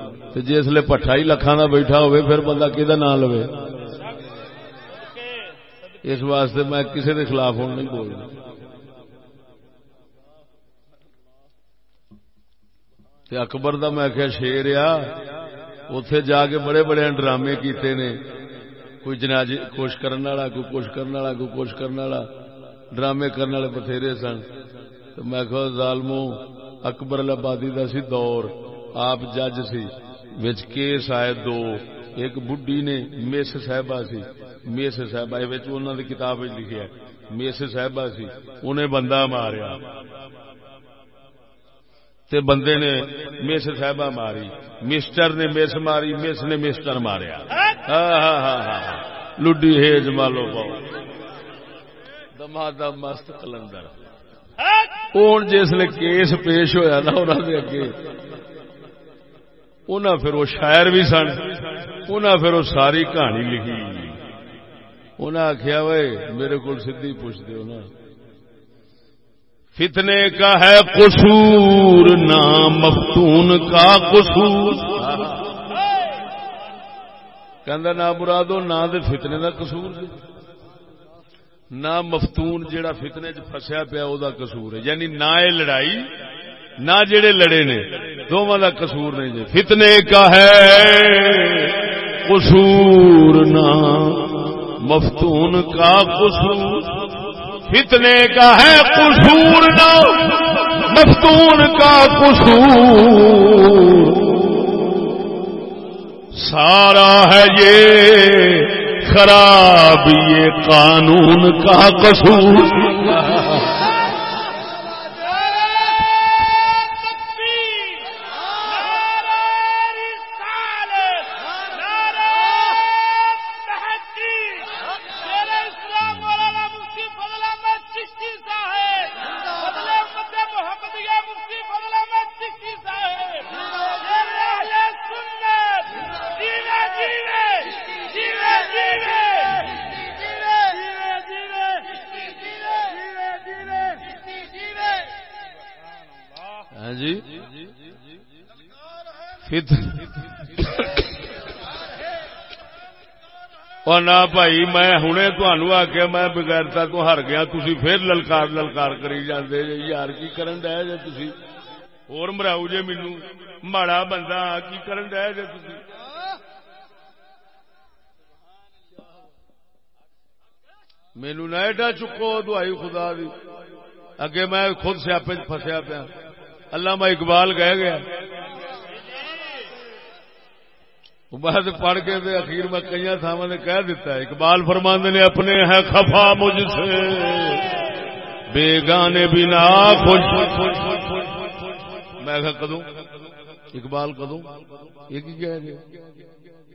جس لیے پٹھا ہی لکھان بیٹھا ہوئے پھر بندہ کہ نام لو اس واسطے میں کسی کے خلاف ہوں نہیں بول رہا اکبر دا میں کیا شیر آ اتے جا کے بڑے بڑے ڈرامے کیتے نے۔ کوئی جناج جی کوش کرنے والا، کوئی کوش کرنے والا، کوئی کوش کرنے والا، ڈرامے کرنے والے بتھیرے سن۔ تو میں کہ ظالمو اکبر آبادی کا سی دور، آپ جج سی۔ وچ کیس آئے دو۔ ایک بڈی نے میس صاحبہ سی۔ میس صاحبہ وچ انہوں نے کتاب لکھیا میس صاحبہ سی۔ انہیں بندہ ماریا۔ تے بندے نے میس صاحبہ ماری، مسٹر نے میس ماری میس نے مسٹر ماریا۔ ہاں ہاں ہاں ہاں لڈی ہیج مالو پاؤ۔ دما دم مست کلندر۔ ہوں جسل کیس پیش ہوا نا انہوں نے اگے؟ انہیں پھر وہ شاعر بھی سن انہیں پھر وہ ساری کہانی لکھی۔ انہیں آخیا وے، میرے کو سی پوچھ دو نا۔ فتنے کا ہے قصور نہ مفتون کا قصور۔ کہ نہ مرادو نہ دے فتنے کا قصور جی۔ نہ مفتون جیڑا فتنے چ فسیا پیا وہ قصور ہے۔ یعنی نہ یہ لڑائی، نہ جڑے لڑے نے دونوں کا قصور نہیں جی۔ فتنے کا ہے قصور نہ مفتون کا قصور۔ فتنے کا ہے قصور نہ، مفتون کا قصور سارا ہے یہ خراب، یہ قانون کا قصور۔ نہ بھائی میں ہوں تنوع آخیا میں بغیرتا تو ہر گیا تھی پھر للکار للکار کری جاندے یار کی کرن ڈے جی تھی اور مراؤ جی مینو ماڑا بندہ کی کرن ڈے جی تھی مینو نہ ایڈا چکو دوائی خدا دی اگے میں خود سیاپے فسیا پیا اللہ میں اقبال کہہ گیا بعد پڑھ کے دے اخیر میں کئی تھاوا نے کہہ دیتا ہے، اقبال فرماند نے، اپنے ہے خفا مجھ سے۔ بے گانے بنا خوش۔ میں کدوں؟ اقبال کدوں؟ یہ کی کہہ گیا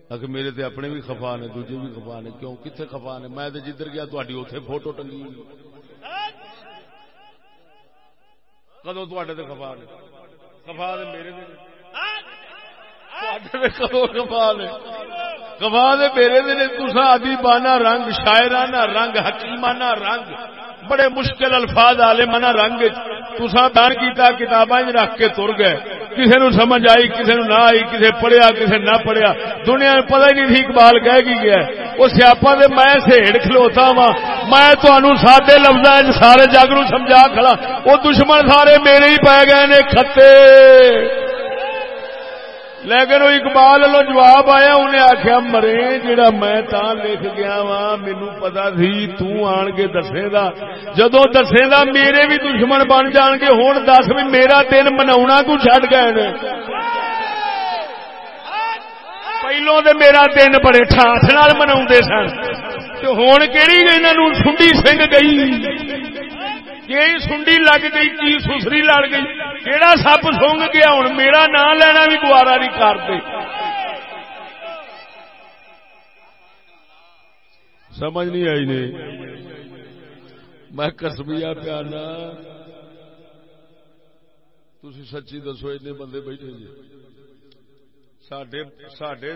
اگر میرے تے اپنے بھی خفا نے، دوجے بھی خفا نے، کیوں؟ کتنے خفا نے؟ میں جدھر گیا تھی اتے فوٹو ٹنگی کدو تے خفا نے؟ خفا میرے کما دے میرے دن تسا ادیبانہ رنگ، شاعرانہ رنگ، حکیمانہ رنگ۔ بڑے مشکل الفاظ آلے منا رنگ تسا بیان کیتا، کتاباں رکھ کے تر گئے۔ کسی نو سمجھ آئی کسی نو نہ آئی کسی پڑھیا کسی نہ پڑھیا۔ دنیا میں پتہ ہی نہیں تھی اقبال کہہ کی گیا وہ سیاپا دے میں سیڑ کھلوتا وا میں تمہوں سادے لفظ سارے جگ نو سمجھا کھڑا۔ وہ دشمن سارے میرے ہی پی گئے نے، کھتے۔ لیکن وہ اقبال لو جواب آیا، انہیں آخیا، مرے جڑا میں تا لکھ گیا وا مینو پتا سی تن کے دسے گا جدو دسے گا میرے بھی دشمن بن جان گے۔ ہوں دس بھی میرا دن منا کو چڈ گئے پہلو دے میرا دن بڑے ٹھاٹ منا سن۔ ہوں کہڑی جی انہوں سنڈی سنگ گئی؟ یہ سنڈی لگ گئی کی سسری لڑ گئی کہڑا سپ سونگ گیا ہوں میرا نام لینا بھی گوارا نہیں کرتے سمجھ نہیں آئی نے میں کسبیا پیانا تھی سچی دسو ایسے بندے بیٹھے جی سڈے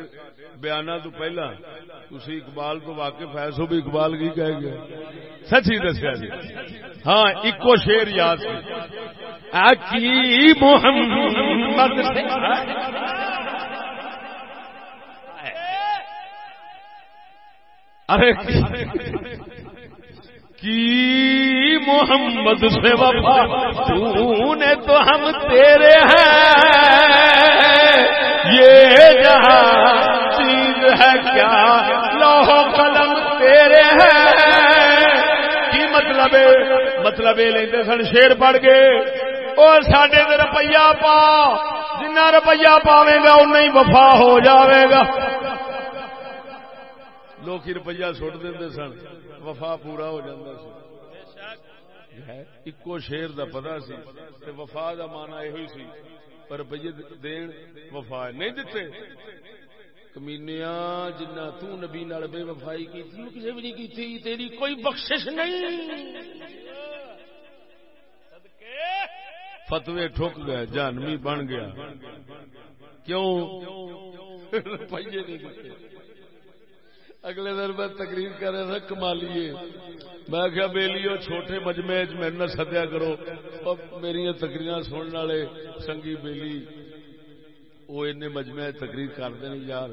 بیان تو پہلا تھی اقبال تو واقف ہے سو بھی اقبال کی کہہ گیا سچی دسیا جی ہاں ایکو شیر یاد کی محمد ارے کی محمد سے وفا تو نے تو ہم تیرے ہیں یہ جہاں چیز ہے کیا؟ لوہ قلم تیرے ہیں۔ کی مطلب مطلب یہ لیندے سن شیر پڑ گئے اور سڈے روپیہ پا جنا روپیہ پاوے گا اُنہ ہی وفا ہو جاوے گا۔ لوگ روپیہ سٹ دے سن، وفا پورا ہو جاتا سی ایکو شیر دا پتا سی، تے وفا دا مانا یہ سی۔ پر روپیے دین وفا نہیں دیتے کمینیا جنا تبی نال بے وفائی کی کسی بھی نہیں کی تیری کوئی بخشش نہیں فتوے ٹھک گئے جانوی بن گیا کیوں روپیے نہیں دیتے اگلے دن میں تقریر کر رہا تھا، کمالیے۔ میں کیا بیلیو چھوٹے مجمے میرے نہ سدیا کرو۔ میری تقریر سننے والے سنگی بیلی، وہ این مجمے تقریر کرتے ہیں، یار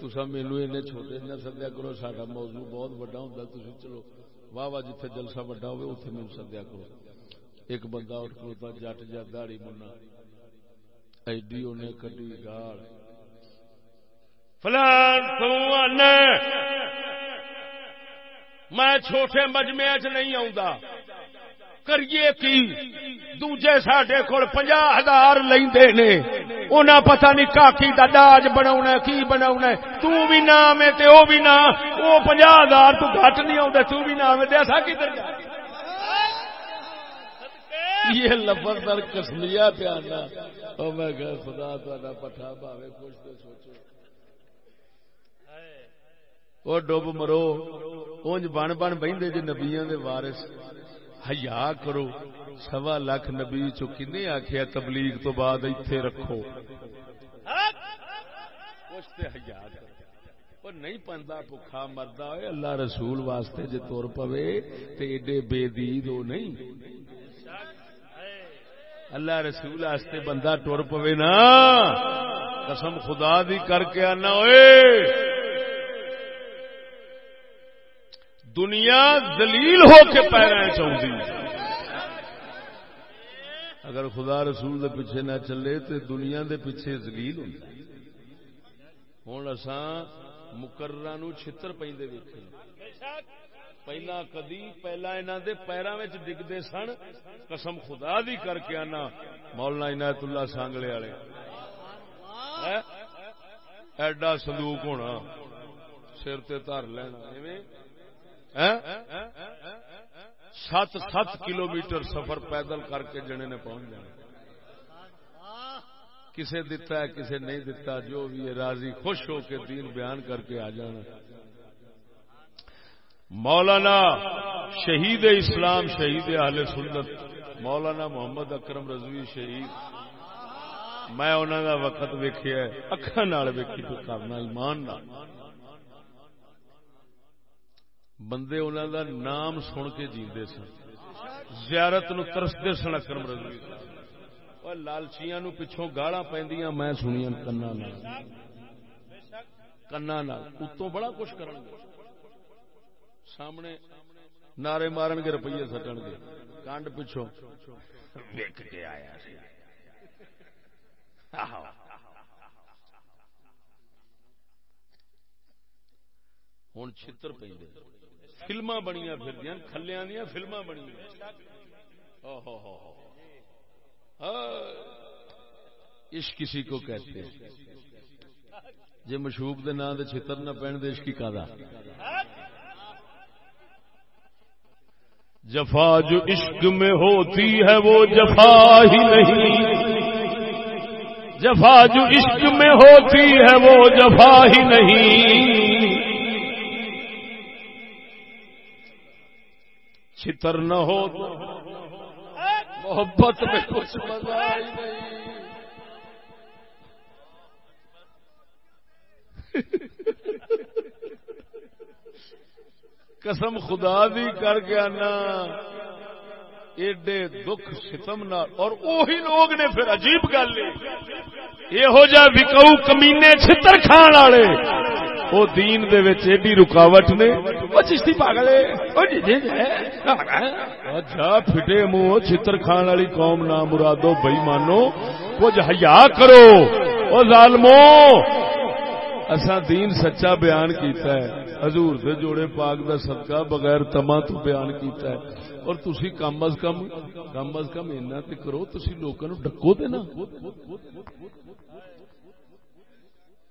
تسا میلو این چھوٹے نہ سدیا کرو سارا موضوع بہت بڑا ہوں تھی چلو، واہ واہ، جتھے جلسہ بڑا ہوئے اتنے میرے سدیا کرو۔ ایک بندہ اٹھ کھلوتا جٹ جا دہڑی منا۔ ایڈی انہیں کڈی گاڑ۔ فلان میں چھوٹے مجمے چ نہیں آؤں کریے کی؟ دوجے سڈے کول پنجا ہزار لے انہیں پتا نہیں کاکی کا داج بنا کی بنا بھی نام ہے وہ بھی نہ وہ پنجا ہزار تو گھٹ نہیں آتے تو بھی نام ہے ایسا کدھر یہ لفظ در کسمیا پیانا۔ میں خدا تا پٹھا پاوے کچھ تو سوچو۔ وہ ڈب مرو اونج بن بن بہندے جی نبیاں دے وارث حیا کرو سوا لاکھ نبی چو کنے آخیا تبلیغ تو بعد ایتھے رکھو حیا کرو نہیں پندا بخا مردا اللہ رسول واسطے جے تور پوے تے ایڈے بے دید ہو نہیں اللہ رسول واسطے بندہ ٹر پوے نا قسم خدا دی کر کے آنا ہوئے دنیا دلیل ہو کے پیرا چاہتی اگر خدا رسول دے پیچھے نہ چلے تو دنیا دے پیچھے زلیل ہوں۔ ہوں اسان مقررہ نو چھتر پہ ویکھے۔ پہلا کدی پہلا انہوں دے پیروں میں ڈگتے سن۔ قسم خدا دی کر کے آنا۔ مولانا عنایت اللہ سانگلے والے۔ ایڈا صندوق ہونا۔ سر تر لینا۔ سات سات کلو میٹر سفر پیدل کر کے جنے نے پہنچ جانا۔ کسے دتا ہے، کسے نہیں دتا، جو بھی ہے، راضی، خوش ہو کے دین بیان کر کے آ جانا۔ مولانا شہید اسلام، شہید اہل سنت، مولانا محمد اکرم رضوی شہید۔ میں انہوں کا وقت ویکیا اکھان ویکھی تو کرنا ایمان نہ بندے انہوں دا نام سن کے جیندے سن۔ زیارت نو ترستے سن اکرم رضوی اور لالچیاں نو پچھوں گالا پہندیاں میں سنیا کنا نال۔ کنا نال۔ اتوں بڑا کچھ کرن گے۔ سامنے نعرے مارن گے، روپیے سٹن گے۔ کانڈ پچھوں۔ ویک کے آیا سی۔ ہوں چھتر پہ فلما بنیا پھر کھلیا دیا فلما بنیا ہاں، ہاں، ہاں، عشق کسی کو کہتے ہیں۔ جی مشوق دے نام دے چھتر نہ پہن دے، عشق کا جفا جو عشق میں ہوتی ہے، وہ جفا ہی نہیں۔ جفا جو عشق میں ہوتی ہے، وہ جفا ہی نہیں۔ چھتر نہ ہو محبت میں کچھ مزہ ہی نہیں۔ قسم خدا بھی کر کے آنا۔ ایڈے دکھ ستم نہ اور وہی لوگ نے پھر عجیب گل یہ جا وکاؤ کمینے چھتر کھان والے۔ وہ دین دے وچ ایڈی رکاوٹ نے۔ وہ چشتی پاگل اچھا پھٹے منہ، چھتر کھان والی قوم نہ مرادو بئی مانو کچھ حیا کرو۔ او ظالمو۔ اسا دین سچا بیان کیتا ہے۔ حضور دے جوڑے پاک دا صدقہ بغیر تما تو بیان کیتا ہے۔ اور تسی کم از کم کم از کم اینا تے کرو تسی لوکاں نو ڈکو تے نا۔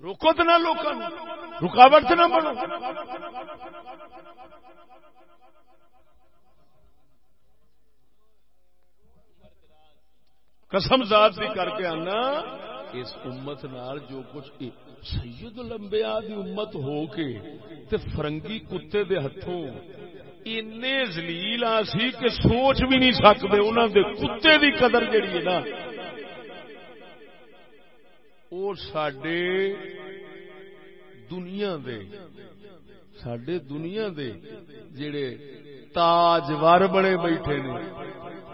روکو تے نہ لوکاں نو رکاوٹ تے نہ بنو۔ قسم ذات بھی کر کے آنا۔ اس امت نال جو کچھ سید لمبیا دی امت ہو کے تے فرنگی کتے دے ہتھوں۔ زلیل سی کہ سوچ بھی نہیں سکتے انہوں دے کتے دی قدر جڑی ہے نا وہ سڈے دنیا دے سڈے دنیا دے جڑے تاجور بڑے بیٹھے نے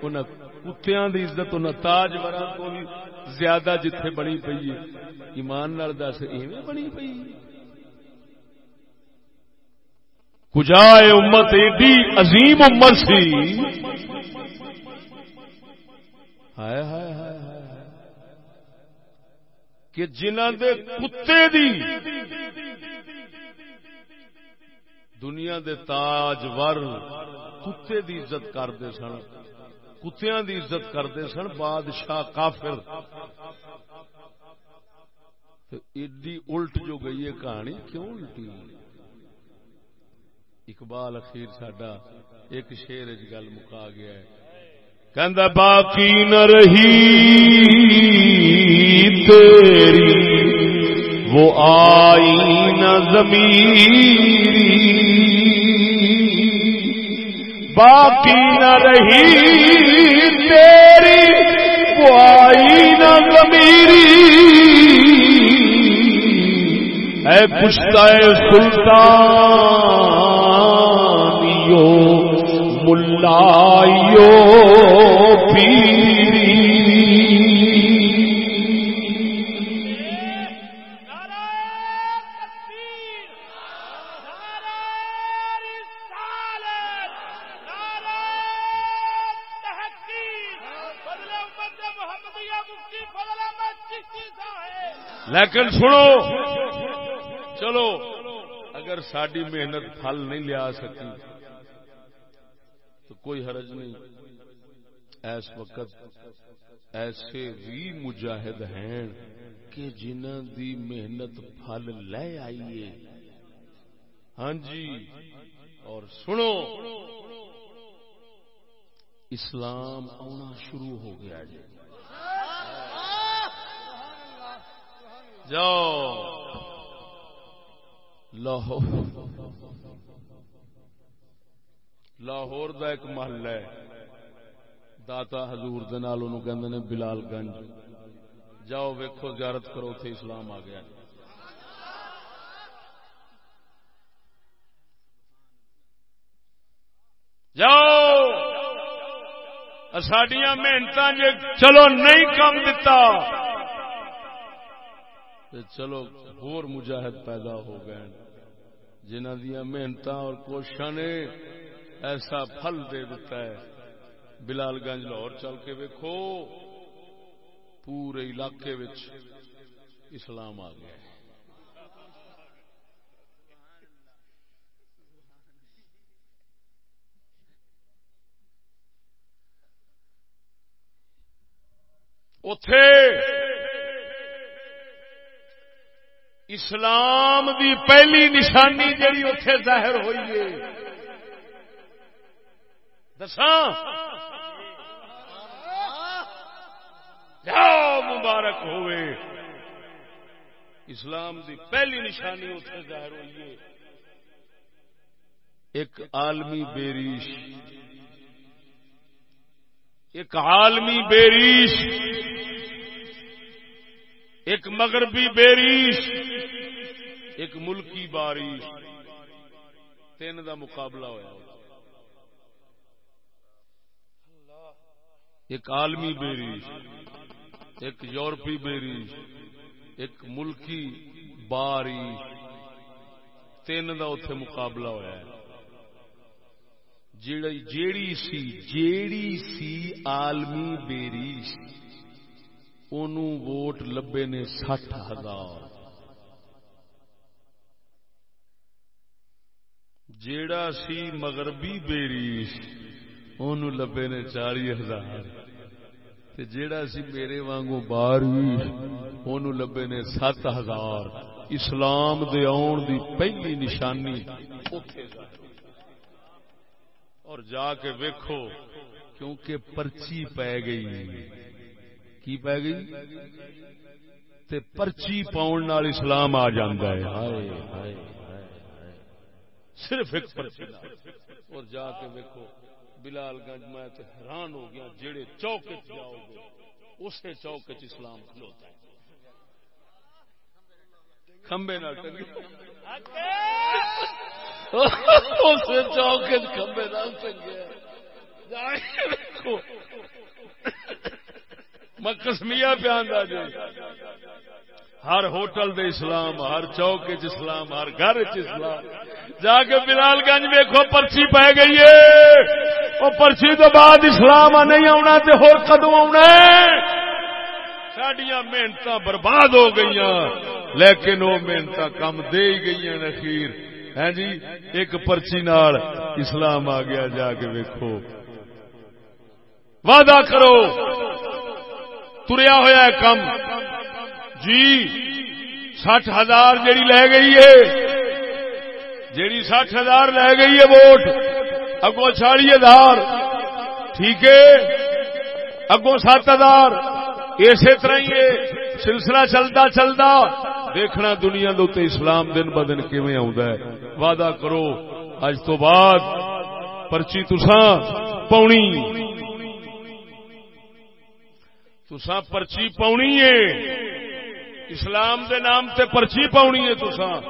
انہوں کتیاں دی عزت انہاں تاجور کو بھی زیادہ جتھے بنی پئی ہے ایمان نال دس ایویں بنی پئی کجا امت ایڈی عظیم امت سی۔ ہائے ہائے ہائے کہ جنہ دے کتے دی دنیا دے تاجور کتے دی عزت کرتے سن، کتیاں دی عزت کرتے سن، بادشاہ کافر۔ ایڈی الٹ جو گئی ہے کہانی، کیوں الٹی؟ اقبال اخیر ساڈا ایک شیر گل مکا گیا ہے۔ کہ باقی نہ رہی تیری، وہ آئی نہ زمین باقی نہ رہی تیری، وہ آئی نہ گمیری اے پشتا سلطانیو ملائیو پیری۔ لیکن سنو چلو اگر ساری محنت پھل نہیں لیا سکی تو کوئی حرج نہیں۔ اس وقت ایسے بھی مجاہد ہیں کہ جنہ دی محنت پھل لے آئیے۔ ہاں جی اور سنو اسلام آنا شروع ہو گیا جی۔ جاؤ۔ لاہور لاہور دا ایک محل ہے۔ داتا حضور نے بلال گنج۔ جاؤ ویکو زیارت کرو تھے اسلام آ گیا۔ جاؤ! سڈیا محنت چلو نہیں کم دتا۔ چلو، ہور مجاہد پیدا ہو گئے جنہ دیا محنت اور کوشش نے ایسا پھل دے دیتا ہے۔ بلال گنج لاہور چل کے ویکو پورے علاقے اسلام آ گیا اتے اسلام دی پہلی نشانی جڑی اتے ظاہر ہوئی ہے۔ دساں۔ مبارک ہوئے۔ اسلام دی پہلی نشانی اتے ظاہر ہوئی ہے۔ ایک عالمی بیریش۔ ایک عالمی بیریش۔ ایک مغربی بیریش، ایک ملکی بارش۔ تین دا مقابلہ ہوا ایک عالمی بیریش، ایک یورپی بیریش، ایک ملکی بارش۔ تین دا اتے مقابلہ ہوا جیڑی سی جیڑی سی عالمی بیریش۔ انہوں ووٹ لبے نے سٹھ ہزار۔ جیڑا سی مغربی بیریش ان لبے نے چالی ہزار۔ جیڑا سی میرے واگ باروی ان لبے نے سات ہزار۔ اسلام دے آن دی پہلی نشانی اور جا کے ویکھو، کیونکہ پرچی پی گئی۔ کی پی گئی تے پرچی پاؤن نال اسلام آ جاندہ ہے۔ ہائے ہائے صرف ایک پرچی اور جا کے ویکھو، بلال گنج میں تو حیران ہو گیا جڑے چوک جاؤ گے۔ اسے چوک اسلام کھلوتا ہے۔ کمبے نہ ٹنگے۔ اسے چوک کمبے نہ ٹنگے۔ میں کسمیا پہ جی۔ ہر ہوٹل دے اسلام، ہر چوک اسلام، ہر گھر اسلام۔ جا کے بلال گنج ویکو پرچی پی گئی ہے۔ وہ پرچی تو بعد اسلام نہیں آنا تو ہو کدو آنا سڈیا محنت برباد ہو گئی لیکن وہ محنت کم دے ہی گئی اخیر ہے ہاں جی ایک پرچی نال اسلام آ گیا، جا کے ویکو وعدہ کرو۔ تریا ہوا ہے کم۔ جی سٹھ ہزار جیڑی لے گئی ہے۔ جیڑی سٹھ ہزار لے گئی ہے ووٹ اگو چالی ہزار ٹھیک ہے؟ اگو سات ہزار۔ اسی طرح ہی سلسلہ چلتا چلتا دیکھنا دنیا دے اسلام دن ب دن کیون آ وعدہ کرو، اج تو بعد پرچی تسان پاؤنی تسان پرچی پاؤنی ہے۔ اسلام دے نام تے پرچی پاؤنی ہے تسان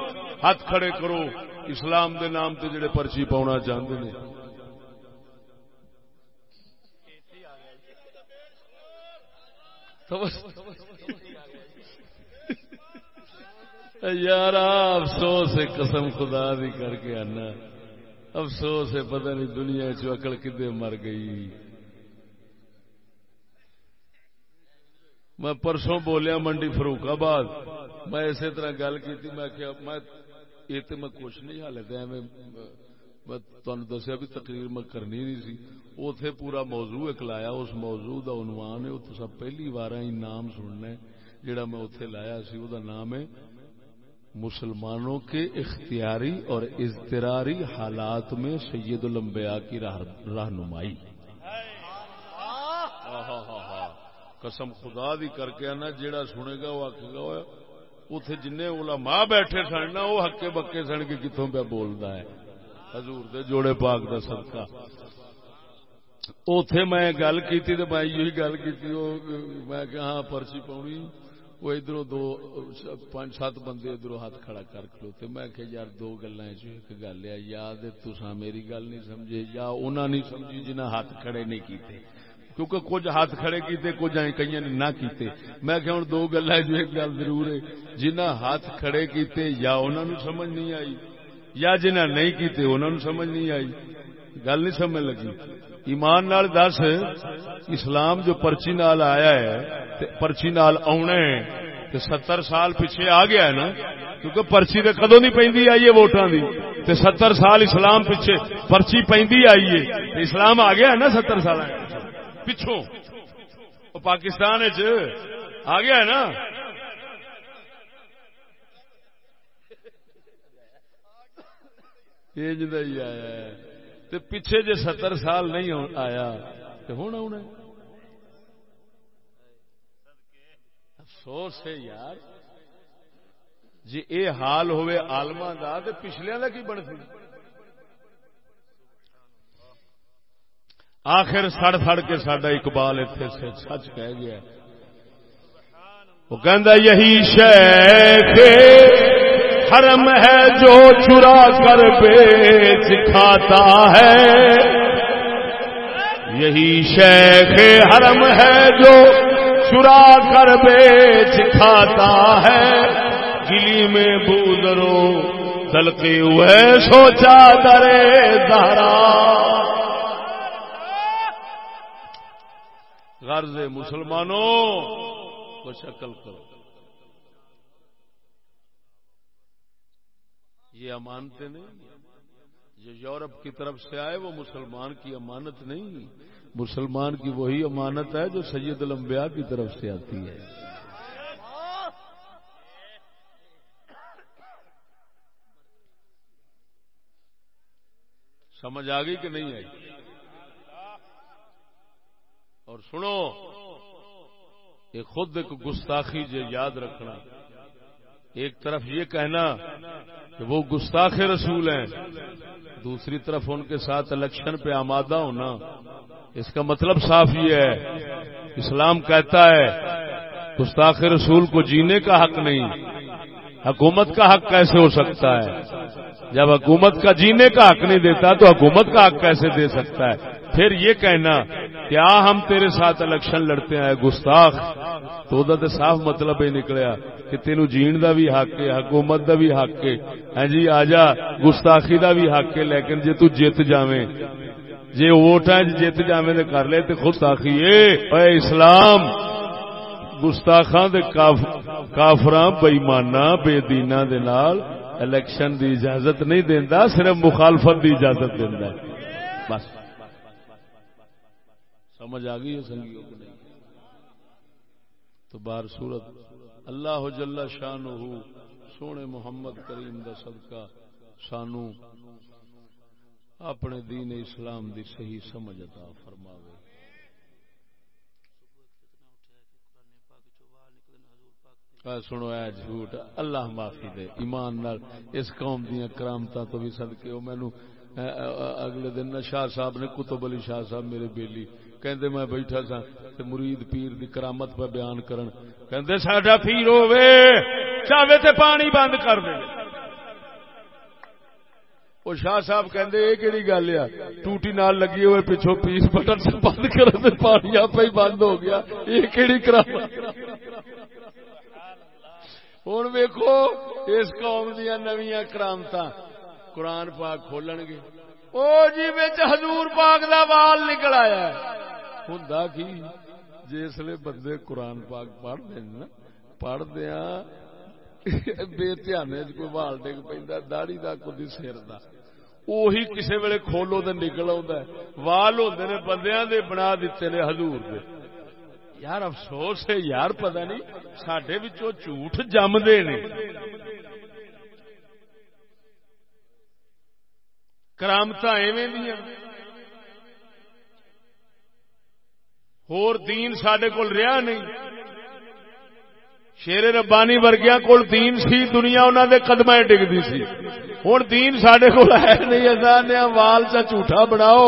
ہاتھ کھڑے کرو۔ اسلام دے نام تے جڑے پرچی پاؤنا چاہتے ہیں یار افسوس ہے، قسم خدا دی کر کے آنا۔ افسوس ہے، پتہ نہیں دنیا چکل کدے مر گئی۔ میں پرسوں بولیا منڈی فروخ آباد۔ میں اسی طرح گل کی میں کیا یہ تو میں کچھ نہیں حال تہن دسیا بھی تقریر میں کرنی نہیں سی۔ اتے پورا موضوع ایک لایا، اس موضوع دا عنوان ہے تو سب پہلی بار ہی نام سننا جڑا میں اتے لایا سی وہ نام ہے مسلمانوں کے اختیاری اور اضطراری حالات میں سید الانبیاء کی رہنمائی قسم خدا دی کر کے آنا، جیڑا سنے گا وہ آخے گا اتے جن علماء بیٹھے سن نا وہ ہکے بکے سن کے کتوں پہ بولتا ہے۔ حضور دے جوڑے پاک دا صدقہ۔ اتے میں گل کی میں یہی گل کی میں کہ ہاں پرچی پاؤنی۔ وہ ادھر دو، پانچ، سات بندے ادھر ہاتھ کھڑا کر کھلوتے میں کہ یار، دو گلاں گلا ایک گل ہے، یا تسا میری گل نہیں سمجھے، یا انہوں نہیں سمجھی جنہیں ہاتھ کھڑے نہیں کیتے۔ کیونکہ کچھ ہاتھ کھڑے کیتے، کچھ آئے کئی نے نہ کیتے۔ میں کہ ہوں دو گلا جو ایک گل ضرور ہے جنہ ہاتھ کھڑے کیتے یا انہوں نے سمجھ نہیں آئی، یا جنہ نہیں کیتے انہوں نے سمجھ نہیں آئی۔ گل نہیں سمجھ لگی۔ ایمان نال دس، اسلام جو پرچی نال آیا ہے، تے پرچی نال آنا ہے تو ستر سال پیچھے آ گیا ہے نا، کیونکہ پرچی تو کدو نہیں پہ آئی ہے ووٹان کی ستر سال اسلام پیچھے پرچی پہ آئی ہے اسلام آ گیا ہے نا ستر سال پچھوں پاکستان آ گیا ہے نا۔ ہی آیا ہے۔ پیچھے جی ستر سال نہیں آیا تو ہونا ہونا افسوس ہے یار۔ جی اے حال ہوئے آلما کا تو پچھلے کا کی بنتی؟ آخر سڑ سڑ کے سڈا اقبال اتنے سے سچ کہہ گیا۔ وہ کہ یہی شیخ حرم ہے جو چرا کر بیچ کھاتا ہے۔ یہی شیخ حرم ہے جو چرا کر بیچ کھاتا ہے۔ گلی میں بودرو تلقی ہوئے، سوچا درے دہرا۔ غرض مسلمانوں کچھ عقل کرو۔ یہ امانتے نہیں۔ جو یورپ کی طرف سے آئے، وہ مسلمان کی امانت نہیں۔ مسلمان کی وہی امانت ہے جو سید الانبیاء کی طرف سے آتی ہے۔ سمجھ آ گئی کہ نہیں آئی؟ اور سنو یہ خود ایک گستاخی جو یاد رکھنا۔ ایک طرف یہ کہنا کہ وہ گستاخ رسول ہیں، دوسری طرف ان کے ساتھ الیکشن پہ آمادہ ہونا۔ اس کا مطلب صاف یہ ہے، اسلام کہتا ہے، گستاخ رسول کو جینے کا حق نہیں، حکومت کا حق کیسے ہو سکتا ہے؟ جب حکومت کا جینے کا حق نہیں دیتا تو حکومت کا حق کیسے دے سکتا ہے؟ پھر یہ کہنا کیا ہم تیرے ساتھ الیکشن لڑتے ہیں گستاخ، تو دا صاف مطلب یہ نکلیا کہ تینو جین دا بھی حق ہے، حکومت دا بھی حق ہے۔ ہاں جی آ جا، گستاخی دا بھی حق ہے، لیکن جے تو جیت جاویں۔ جے ووٹ جیت جاویں تے کر لے تے گستاخی اے اے اسلام، گستاخاں دے کافراں بے ایماناں بے دیناں دے نال الیکشن دی اجازت نہیں دینا صرف مخالفت دی اجازت دینا بس۔ سمجھ آ گئی ہے سنگیوں کو نہیں۔ تو بار صورت، اللہ جل شان سونے محمد کریم دا صدقہ، سانو اپنے دین اسلام دی صحیح سمجھ عطا فرماوے۔ سنو، اے جھوٹ، اللہ معافی دے، ایمان نال اس قوم دیا کرامتا تو بھی صدقے۔ ہو مینو اگلے دن شاہ صاحب نے کتب علی شاہ صاحب میرے بیلی کہندے میں بیٹھا سا تے مرید پیر دی کرامت پہ بیان کرن۔ کہندے ساڈا پیر ہوے چاہے تے پانی بند کر دے۔ وہ شاہ صاحب کہندے، یہ کیڑی گل ہے؟ ٹوٹی نال لگی ہوئے پیچھو پیس بٹن سے بند کر دے پانی آپ ہی بند ہو گیا۔ یہ کیڑی کرامت ہوں ویکو اس قوم دیا نویاں کرامت قرآن پاک کھولن گے۔ او جی بچ حضور پاک دا وال نکل آیا ہوں کی؟ جی جسے بندے قرآن پاک پڑھ دین پڑھ دیا بے دھیان کوئی وال ڈگ پہ داڑی کا کدی سر کا اہی کسی ویلے کھولو تو نکل آ وال ہوتے نے بندیاں دے بنا دیتے نے حضور دے۔ یار افسوس ہے، یار پتہ نہیں سڈے جھوٹ جمدے نے۔ کرامت ایویں دیا دین سڈے کول رہا نہیں۔ شیر ربانی ورگیا کول دین سی، دنیا انہوں دے قدم ڈگتی سی۔ ہوں دین سڈے کول ہے نہیں اصا وال چا جھوٹا بناؤ،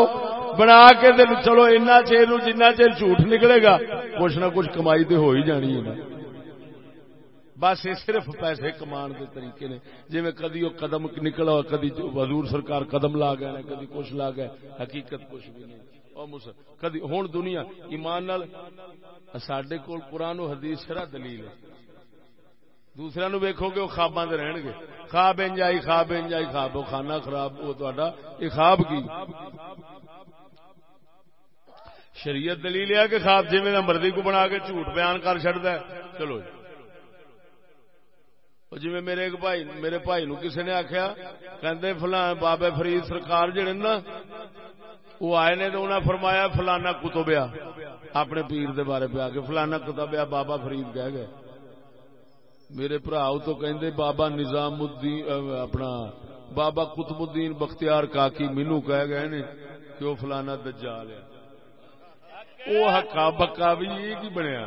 بنا کے چلو اینا چیر جنہ چیر جھوٹ نکلے گا، کچھ نہ کچھ کمائی تو ہو ہی جانی ہے۔ بس یہ صرف پیسے کمان کے طریقے نے۔ جی میں کدی وہ قدم نکلا کدی حضور سرکار قدم لا گئے کدی کچھ لا گئے، حقیقت کچھ بھی نہیں۔ کدی ہوں دنیا، ایمان سڈے کول قرآن و حدیث سرا دلیل ہے۔ دوسرے نو ویکو گے وہ خواباں رہن گے۔ خواب انجائی خواب انجائی خواب، وہ کھانا خراب، وہ یہ خواب کی؟ شریعت دلیل ہے کہ خواب جی میں مرضی کو بنا کے جھوٹ بیان کر چڑتا ہے۔ چلو جی۔ جی میرے ایک بھائی میرے بھائی نو کسی نے آخیا کہ فلان بابے فرید سرکار جڑے نا وہ آئے نے تو انہیں فرمایا فلانا کتبیا اپنے پیر دے بارے پہ آ کے فلانا کتبیا بابا فرید کہہ گئے میرے برا تو کہندے بابا نظام الدین اپنا بابا قطب الدین بختیار کاکی مینو کہہ گئے نے کہ وہ فلانا دجال ہے وہ ہکا بکا بھی یہ بنیا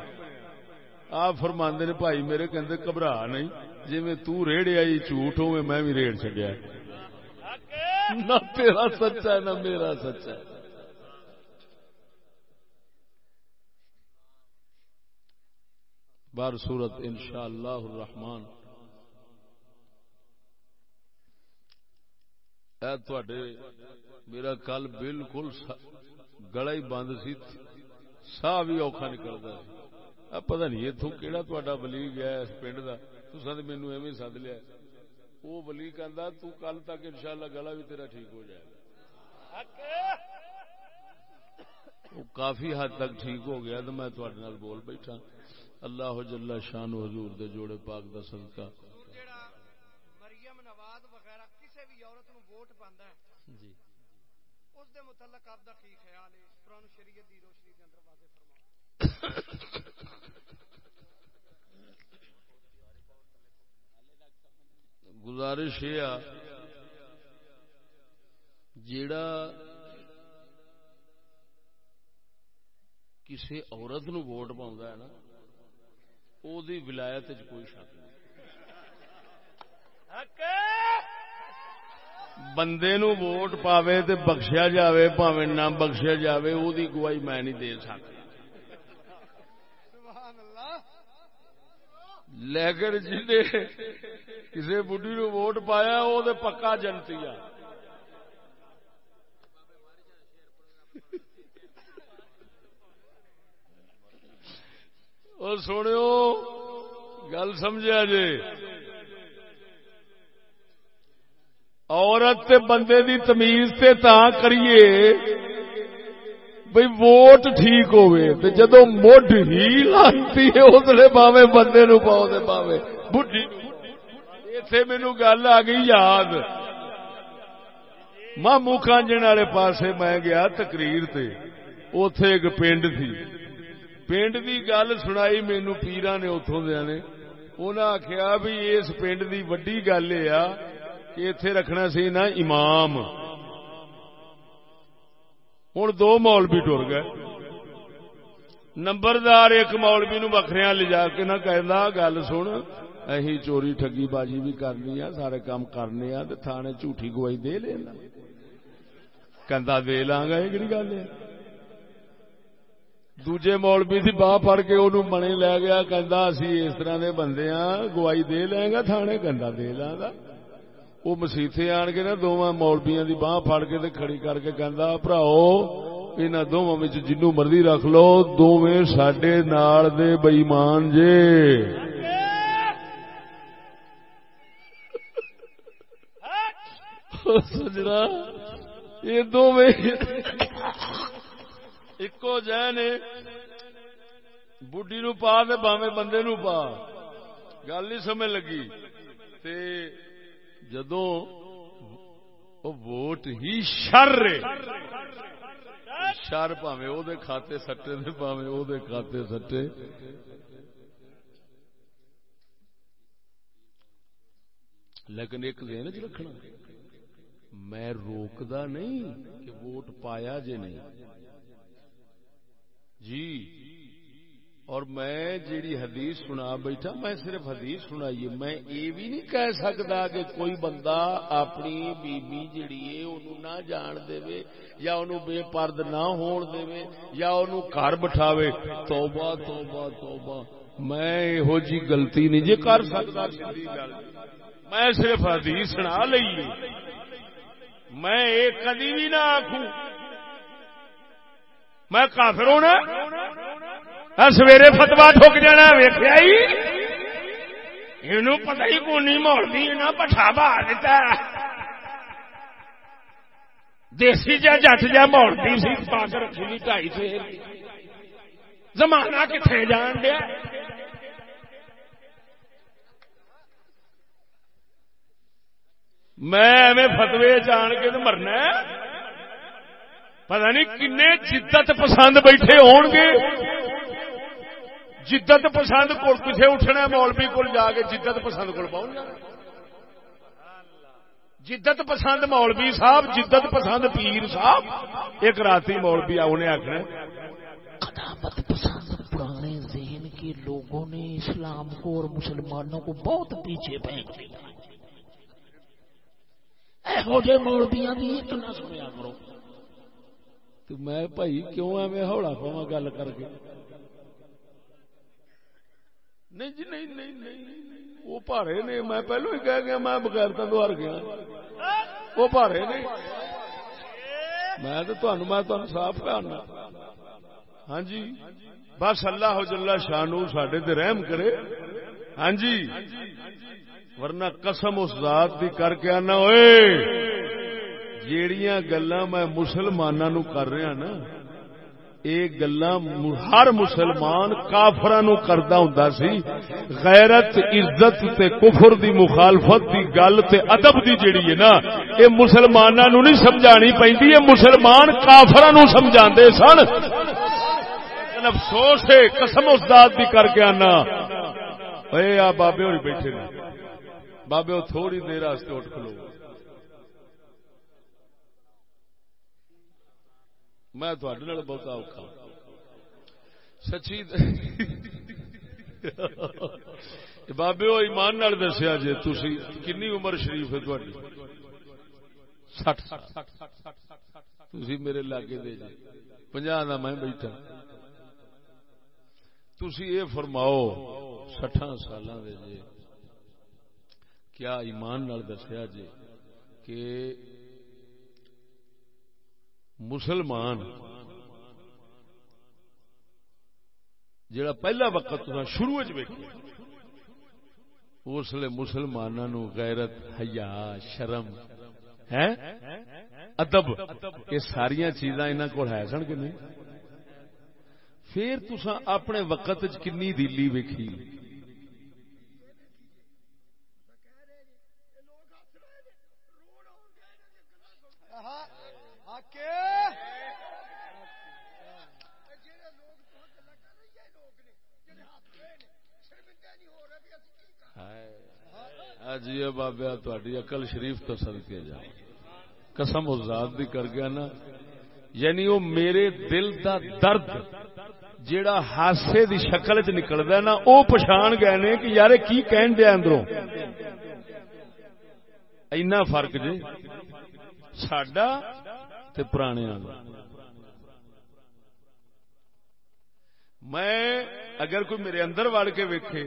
آپ فرماندے نے بھائی میرے کہندے گھبرا نہیں جی میں تو ریڑ آئی، جھوٹ ہوں میں بھی ریڑ چڈیا نہ تیرا سچا ہے، نہ میرا سچا ہے۔ بار صورت ان شاء اللہ الرحمان میرا کل بالکل گلا ہی بند سی۔ سا بھی اوکھا نکلتا ہے۔ پتا نہیں اتو کہڑا تا ولی گیا اس پنڈ کا تصا تو مینو ایویں سد لیا۔ وہ ولی کہہ کل تک ان شاء اللہ گلا بھی تیرا ٹھیک ہو جائے گا۔ کافی حد تک ٹھیک ہو گیا تو میں تھوڑے بول بیٹھا۔ اللہ جل شان حضور دے جوڑے پاک دا صدقہ۔ مریم نواز وغیرہ کسی بھی عورت نو ووٹ پاندا ہے جی۔ اس دے متعلق آپ دا کی خیال ہے؟ قرآن شریعت دی روشنی دے اندر واضح فرماؤ۔ (coughs) گزارش یہ جیڑا کسی عورت نو ووٹ پاؤں ہے نا او دی ولایت کوئی شک نہیں۔ بندے نو ووٹ پاوے تے بخشیا جاوے پاوے نہ بخشیا جاوے او دی گواہی میں نہیں دے سکتا لیکن جن کسی بڈی نو ووٹ پایا وہ تو پکا جنتی آ۔ اور سنو گل سمجھا جی۔ عورت تے بندے دی تمیز تے تا کریے، بھئی ووٹ ٹھیک ہوئے تے جدو مڈ ہی لانتی ہے، اس لیے پاوے بندے نو پاؤ تے پاوے بڈھی۔ ایتھے مینو گل آ گئی یاد مامو کانجن والے پاسے میں گیا تقریر تے اوتھے ایک پنڈ تھی پنڈ دی گل سنائی مینو پیرا نے اتوں دیا نے انہاں آخیا بھی اس پنڈ دی وڈی گل یہ آ کہ اتے رکھنا سی نا امام ہوں دو مولوی ٹر گئے نمبردار ایک مولوی نو بکریا لے جا کے نہ کہندا گل سن اہی چوری ٹگی بازی بھی کرنی آ سارے کام کرنے آ تے تھانے جھوٹی گواہی دے لینا کہندا دے لاں گا یہ کہڑی گل ہے دوجے مولوی سی باہ پڑ کے انہوں بنے لے گیا کہندا اسی اس طرح دے بندے ہاں گواہی دے لیں گا تھانے کہندا دے لاں گا وہ مسیطے آن کے نا دونوں مولبیاں دی باہ پھڑ کے تے کھڑی کر کے کہندا بھراؤ انہاں دونوں وچ جنوں مرضی رکھ لو دوویں ساڈے نال دے بے ایمان جے سجنا یہ دوویں اکو جہ نے بڈی نو پا تے باویں بندے نو پا۔ گل نہیں سمجھ لگی۔ تے جدو ووٹ ہی شر شر پاوے او دے کھاتے سٹے دے پاوے او دے کھاتے سٹے۔ لیکن ایک ذہن چ رکھنا۔ میں روکدا نہیں کہ ووٹ پایا جے نہیں۔ جی اور میں جیڑی حدیث سنا بیٹھا، میں صرف حدیث سنائیے۔ میں یہ بھی نہیں کہہ سکتا کہ کوئی بندہ اپنی بیبی جیڑی ہے انہوں نہ جان دے وے یا انہوں بے پرد نہ ہون دے وے یا انہوں گھر بٹھاوے۔ توبہ توبہ توبہ۔ میں یہو جی غلطی نہیں جی کر سکتا میں صرف حدیث سنا لئیے۔ میں ایک کدی بھی نہ آخوں میں کافر ہونا سویرے فتوا ٹھک جانا ویخیا یہ پتا ہی کونی مولتی پٹھا باہر دیتا دیسی جا جٹ جا مولتی سی پاگ رکھی ٹائی سے زمانہ کتنے جان دیا؟ میں فتوی جان کے تو مرنا پتا نہیں کن جدت پسند بیٹھے ہون گے جدت پسند کو کسے اٹھنا مولوی کو جا کے جدت پسند کو پہنچ جدت پسند مولوی صاحب، جدت پسند پیر صاحب۔ ایک راتی مولوی انہیں آخنا قدامت پسند پرانے ذہن کے لوگوں نے اسلام کو اور مسلمانوں کو بہت پیچھے پھینک دیا۔ یہو جہ مولبیاں سنیا کرو تو میں بھائی کیوں ایویں ہولا پوا گل کر کے نہیں جی نہیں نہیں نہیں وہ پارے نے میں پہلو ہی کہہ گیا میں بغیر تو ہر گیا وہ پارے نے میں تو میں صاف کرنا ہاں جی بس اللہ جلا شانو سڈے تے رحم کرے ہاں جی ورنہ قسم اس ذات دی کر کے آنا ہوئے جیڑیاں گلا میں مسلمانوں کر رہا نا یہ گلا ہر مسلمان کافر کردا ہوں سی، غیرت، عزت تے کفر دی مخالفت دی گل تے ادب دی جیڑی ہے نا یہ مسلمانوں نو نہیں سمجھانی پیندی مسلمان کافر نو سمجھا سن۔ افسوس ہے، قسم استاد بھی کر کے آنا۔ اے آ بابے ہوئی بیٹھے نے۔ بابے تھوڑی دیر اٹھ کھلو۔ میں بہت اوکھا۔ سچی بابے، وہ ایمان دسیا جی تھی کنی عمر شریف ہے تھی سٹ تھی میرے لاگے دے جی پنجا کا میں بیٹھا۔ تھی یہ فرماؤ سٹا سال جی کیا ایمان دسیا جی کہ مسلمان جڑا پہلا وقت شروع اس لیے مسلمانوں غیرت، حیا، شرم ہے ادب، یہ ساری چیزاں انہوں کو ہے سن کہ نہیں؟ پھر تسا اپنے وقت کنی دلی ویکھی۔ جی بابیا تاری اقل شریف تو سد کے جا۔ قسم ازاد بھی کر گیا نا۔ یعنی وہ میرے دل دا درد جیڑا ہاسے دی شکل چ نکلتا نا وہ پچھان گئے نے کہ یار کی کہن دیا اندروں۔ اینا فرق جی ساڈا پرانے میں اگر کوئی میرے اندر وڑ کے ویکھے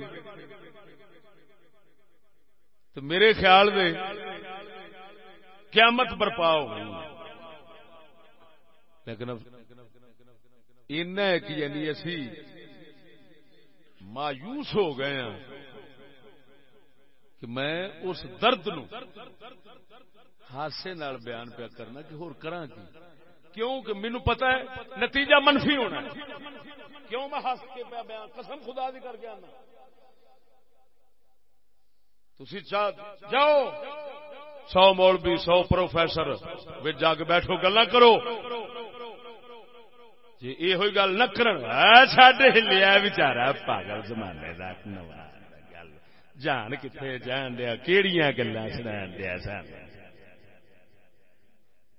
تو میرے خیال دے قیامت برپا ہو گئی لیکن ایک یعنی اسی مایوس ہو گئے ہیں کہ میں اس درد نو ہاسے نال بیان پیا کرنا کہ ہور کراں کی؟ کیوں کہ مینو پتا ہے نتیجہ منفی ہونا ہے۔ کیوں میں ہس کے پیا بیان؟ قسم خدا دی کر کے آنا۔ تھی جاؤ۔ سو مولوی، سو پروفیسر جا کے بیٹھو گلا کرو۔ جی یہ گل نہ کرے بچارا پاگل زمانے کا گل۔ جان کتنے جان دیا کہڑی گلا سنا دیا سن۔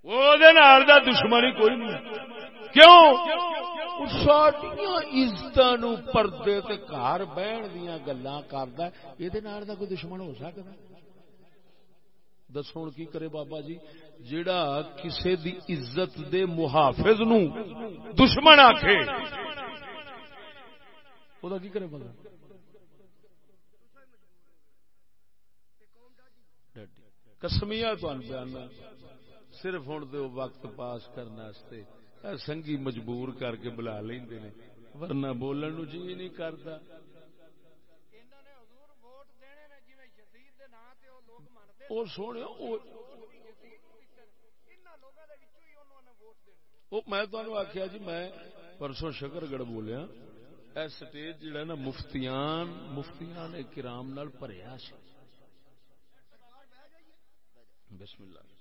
وہ دشمنی کوئی نہیں۔ کیوں؟ عزت پردے گھر بہن دیا گلا کرد یہ کوئی دشمن ہو سکتا دسو کی کرے بابا جی جیڑا کسے دی عزت دے محافظ نو دشمن آخ کی کرے بندہ کسمیا تمہیں صرف ہوں وقت پاس کرنے سنگی مجبور کر کے بلا لیں ورنہ بولن نو جی نہیں کرتا۔ اور سونے میں آخیا جی میں پرسوں شکر گڑھ بولیا سٹیج جہا نا، مفتیان مفتیان کرام نال پریا بسم اللہ۔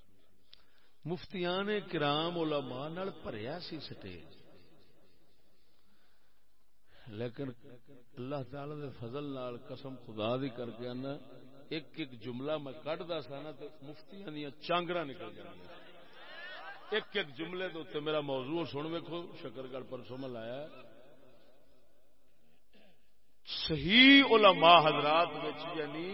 مفتیان کرام علماء نال بھریا سی سٹیج لیکن اللہ تعالی دے فضل نال قسم خدا دی کر کے آنا، ایک ایک جملہ میں کٹدا سا نا تے مفتیاں دیاں چانگرا نکل جاندیاں۔ ایک ایک جملے دے اوتے میرا موضوع سن ویکھو، شکر گڑھ پرسوں میں لایا صحیح علماء حضرات وچ یعنی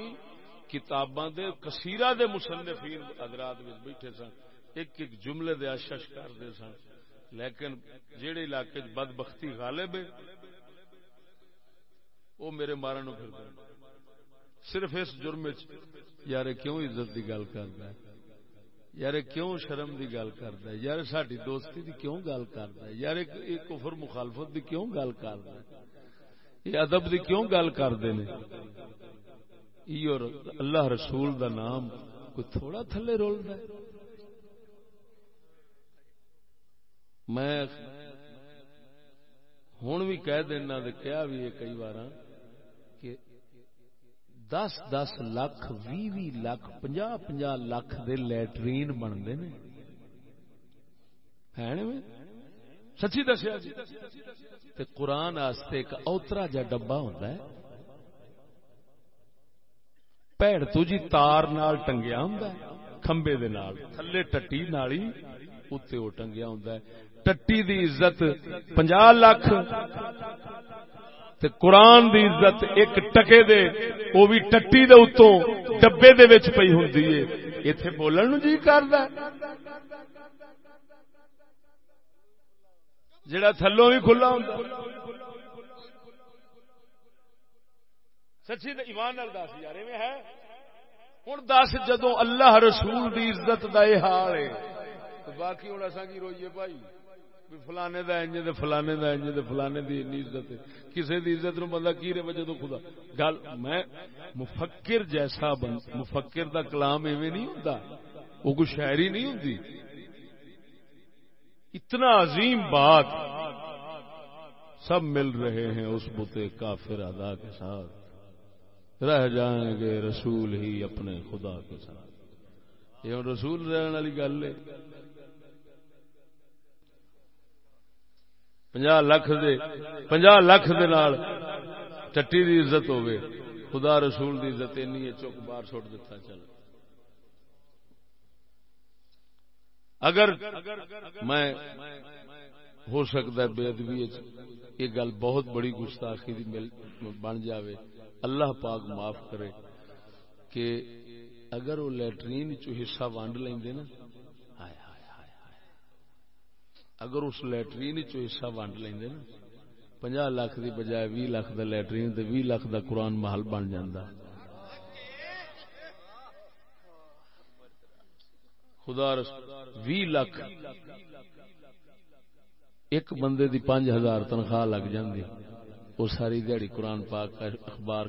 کتاباں دے، کثیرہ دے مصنفین حضرات وچ بیٹھے سن۔ ایک ایک جملے دے آشش کرتے سن۔ لیکن جہے علاقے بد بختی غالب ہے، وہ میرے مارن پھر گئے صرف اس جرم یار کیوں عزت دی گل کرتا ہے؟ یار کیوں شرم دی گل کرتا ہے؟ یار ساری دوستی دی کیوں گل کرتا ہے؟ یار ایک کفر مخالفت دی کیوں گل کرتا ہے؟ یہ ادب دی کیوں گل کرتے ہیں اللہ رسول دا نام کوئی تھوڑا تھلے رولتا ہے؟ میں ہوں بھی کہہ دینا تو کیا بھی ہے کئی بار کہ دس دس لاکھ بھی بھی لاکھ، پنجا پنجا لاکھ دے لیٹرین بنتے ہیں۔ ہے سچی دسیا جی۔ تے قرآن آستے ایک اوترا جا ڈبا ہوتا ہے۔ پیڑ تو جی تار نال ٹنگیا ہوں کھمبے دے نال، تھلے ٹٹی نالی اتنے وہ ٹنگیا ہوں ٹٹی دی عزت پنجا لاکھ تے قرآن دی عزت ایک ٹکے دے وہ بھی ٹٹی دے اتوں ڈبے دے وچ پئی ہوندی ہے ایتھے بولن نو جی کردا جڑا تھلوں بھی کھلا ہوندا۔ سچی ایمان نال دس یار، ایویں ہے؟ ہن دس جدوں اللہ رسول دی عزت دا اے حال ہے باقی ہن اساں کی روئیے بھائی؟ فلانے دا انج تے فلانے دا انج تے فلانے دی اتنی عزت ہے۔ کسے دی عزت نو بندہ کی رہے جدوں خدا؟ گل، میں مفکر جیسا بن، مفکر دا کلام ایویں نہیں ہوندا۔ وہ کوئی شاعری نہیں ہوندی۔ اتنا عظیم بات سب مل رہے ہیں اس بتے کافر ادا کے ساتھ۔ رہ جائیں گے رسول ہی اپنے خدا کے ساتھ۔ یہ رسول رہنے والی گل ہے۔ پنجا لکھ دے پنجا لکھ دے نال چٹی دی عزت ہوگی خدا رسول دی عزت اینی ہے چوک بار چھوڑ دیتا چل۔ اگر میں ہو سکتا ہے بے ادبی یہ گل بہت بڑی گستاخی بن جاوے۔ اللہ پاک معاف کرے کہ اگر وہ لٹرین چو حصہ ونڈ لیں نا اگر اس لٹرین چو حصہ ونڈ لیں نا پنجا لاکھ دی بجائے بھی لاکھ دا لٹرین بھی لاکھ دا قرآن محل بن جاندہ خدا بھی لاکھ ایک بندے دی پانچ ہزار تنخواہ لگ جاندی۔ وہ ساری دیہڑی قرآن پاک اخبار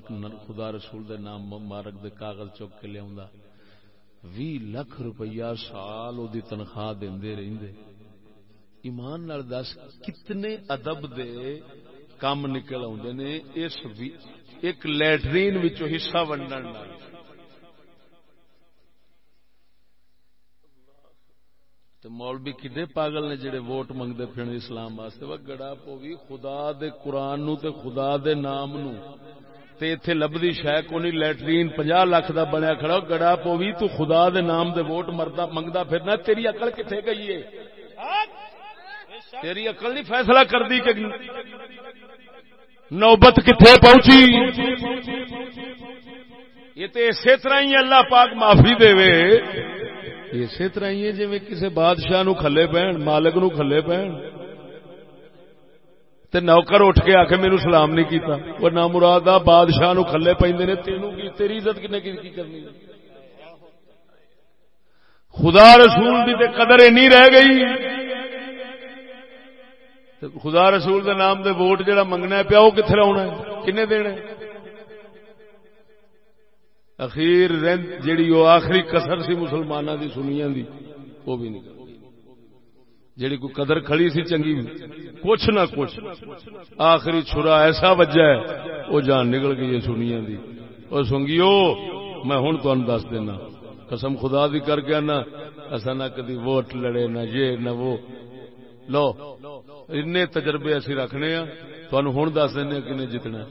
خدا رسول دے نام مبارک دے کاغذ چک کے لیا بھی لاکھ روپیہ سال وہ تنخواہ دے رہندے۔ ایمان نال دس کتنے ادب دے کام نکل آدھے نے، اس ایک لیٹرین حصہ ونڈن مولوی کڈے پاگل نے جڑے ووٹ منگتے پھر اسلام واسطے، وہ گڑا پوی خدا دے قرآن نو تے خدا دے نام نو۔ تے ایتھے لبدی شے کونی لیٹرین 50 لاکھ دا بنیا کھڑا گڑا پوی تو خدا دے نام دے ووٹ مردا، منگدا پھرنا، تیری عقل کتے گئی ہے؟ تیری عقل نہیں فیصلہ کر دی کہ نوبت کتنے پہنچی؟ یہ تو اسی طرح ہی اللہ پاک معافی دے اسی طرح ہی جی کسی بادشاہ نو کھلے پہن، مالک نو کھلے پہن۔ تے نوکر اٹھ کے آ کے میرے سلام نہیں کیتا۔ وہ نہ مراد بادشاہ نو کھلے پہ تینوں کی تیری عزت کنے کی کرنی خدا رسول دی تے قدر اینی رہ گئی۔ خدا رسول دے نام دے ووٹ جڑا منگنا پیا، وہ کتنے آنا کنے دینا اخیر جیڑی وہ آخری کسر سی مسلمانوں دی سنیا دی، وہ بھی نہیں۔ جیڑی کوئی قدر کھڑی سی چنگی، کچھ نہ کچھ۔ آخری چھرا ایسا وجہ ہے، وہ جان نکل گئی ہے سنیا دی۔ وہ سنگیو، میں ہوں تو دس دینا۔ قسم خدا دی کر کے نہ ایسا نہ کدی ووٹ لڑے، نہ یہ، نہ وہ۔ لو ان تجربے اسی رکھنے ہاں تہن ہوں دس دینا کن جتنا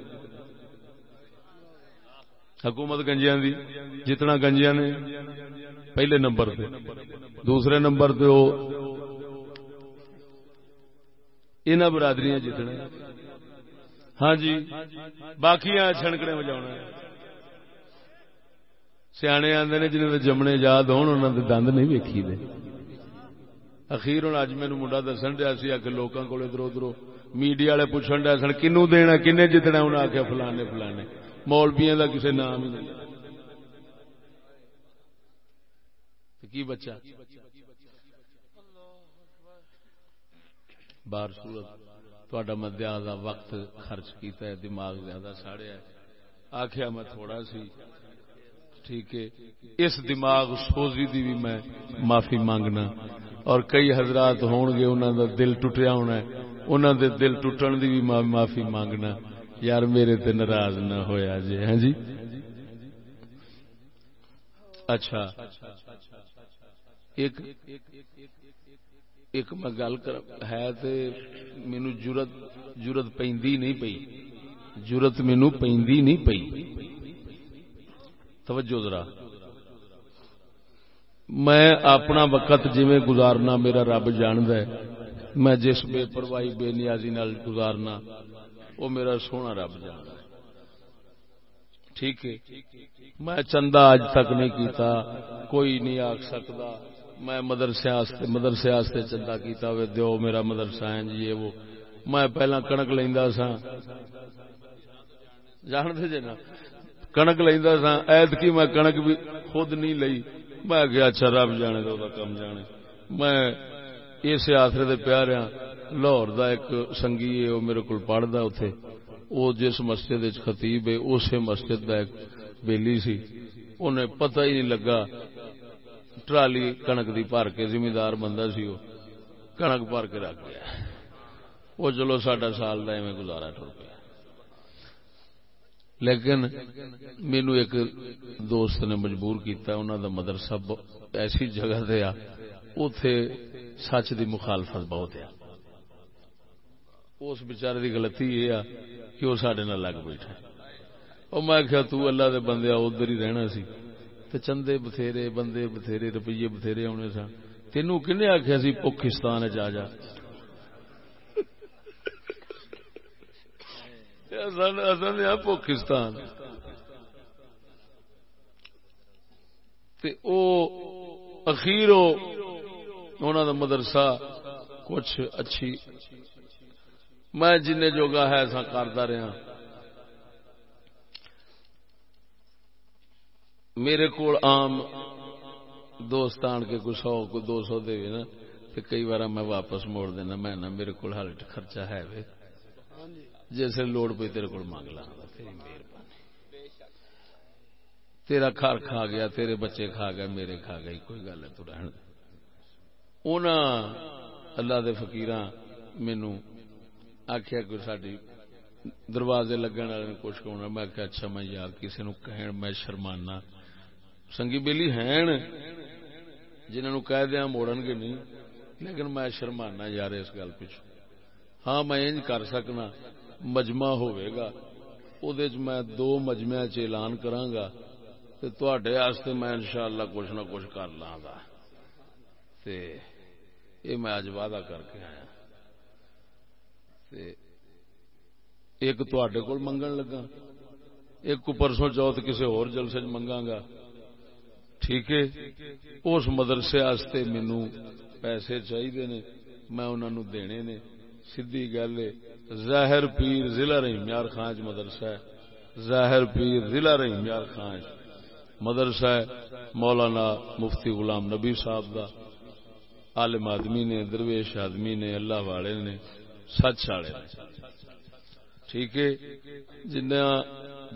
حکومت گنجیا دی جتنا گنجیا نے پہلے نمبر پہ دوسرے نمبر پہ وہ ان برادریاں جتنا ہاں جی باقی چھنکنے بجا سیانے آدھے نے جنہیں جمنے یاد ہون دند نہیں ویکھی دے اخیر ہوں اج مینو منڈا دسن دیا سی آ کے لوگوں کو ادھر ادھر میڈیا والے پوچھن دیا سن کنو دینا کن جتنا انہیں آخیا فلانے فلانے مولبیا کا کسی نام ہی نہیں کی بچہ بار صورت میں زیادہ وقت خرچ کیتا ہے دماغ زیادہ ساڑیا آخیا میں تھوڑا سی ٹھیک ہے اس دماغ سوزی دی بھی میں معافی مانگنا اور کئی حضرات ہون گے انہوں دا دل ٹوٹیا ہونا ہے۔ انہوں دے دل ٹوٹن دی بھی معافی مانگنا یار میرے تے ناراض نہ ہویا جی ہاں جی؟ اچھا۔ ایک ایک میں گل کر ہے تے مینو جرت جرت پیندی نہیں پئی۔ جرت مینو پیندی نہیں پئی۔ توجہ ذرا۔ میں اپنا وقت جویں گزارنا میرا رب جاند ہے۔ میں جس بے پرواہی بے نیازی نال گزارنا، وہ میرا سونا رب جاند ہے۔ ٹھیک ہے۔ میں چندہ اج تک نہیں کیتا، کوئی نہیں آخ سکتا میں مدرسے آستے مدرسے آستے چندہ کیتا ہوئے، دیو میرا مدرسہ ہے جی یہ وہ۔ میں پہلا کنک لیندا سا جانتے جی نا کنک لیندا سا ایت کی میں کنک بھی خود نہیں لئی میں گیا اچھا رب جانے تو کم جانے۔ میں اس آسرے دے پیاریا ہاں، لاہور دا ایک سنگی ہے وہ میرے کو پڑھدا اتے وہ جس مسجد وچ خطیب ہے، اسی مسجد دا ایک بیلی سی۔ انہیں پتہ ہی نہیں لگا، ٹرالی کنک دی بھر کے زمیندار بندہ سی وہ کنک بھر کے رکھ گیا۔ وہ چلو ساڈا سال دا ایویں گزارا ٹر پیا۔ لیکن مینو ایک دوست نے مجبور کیتا انہوں دا مدرسہ ایسی جگہ تے آ اتے سچ دی مخالفت بہت ہے۔ اس بچارے دی غلطی یہ آ کہ وہ سڈے نال لگ بیٹھا او میں کیا تو اللہ دے بندے ادھر ہی رہنا سی۔ تے چندے بتھیرے، بندے بتھیرے، روپیے بتھیرے آنے سن۔ تینوں کنے آخیا سی، پاکستان چ جا۔ پاکستان۔ تے او اخیر انہوں دا مدرسہ کچھ اچھی میں جن جوگا ہے سا کرتا رہا۔ میرے کو عام دوست آن کے کوئی سو کوئی دو سو دے نا تو کئی بار میں واپس موڑ دینا، میں نا میرے کو ہال خرچہ ہے وے۔ ہاں جی۔ جیسے لوڑ پی تیرے کو مانگ لا تیری مہربانی۔ تیرا گھر کھا گیا، تیرے بچے کھا گئے، میرے کھا گئی کوئی گل ہے تو رہن دے۔ انہاں اللہ دے فقیراں مینوں آخیا کوئی ساری دروازے لگن والے نے کچھ ہونا میں آخیا اچھا میں یار کسی نو کہن، میں شرمانا سنگی بیلی ہیں، جنہوں کہہ دیا موڑن گے نہیں، لیکن میں شرمانا یار اس گل پیچھو ہاں میں انج کر سکنا۔ مجمع ہوئے گا۔ او دے میں دو مجمع چ اعلان کراں گا تے تواڈے واسطے میں انشاءاللہ کچھ نہ کچھ کر لاں گا تے یہ میں اج وعدہ کر کے آیا۔ تے ایک تواڈے کول منگن لگا۔ ایک کو پرسوں چوتھ کسی اور جلسے چ منگاں گا ٹھیک ہے؟ اس مدرسے واسطے مینو پیسے چاہیے نے، میں انہوں نے دینے نے۔ سیدھی گل ہے۔ ظاہر پیر ضلع رحیم یار خان چ مدرسہ ہے۔ ظاہر پیر ضلع رحیم یار خان مدرسہ ہے۔ مولانا مفتی غلام نبی صاحب دا۔ عالم آدمی نے، درویش آدمی نے، اللہ والے نے، سچ والے ٹھیک ہے۔ جنہ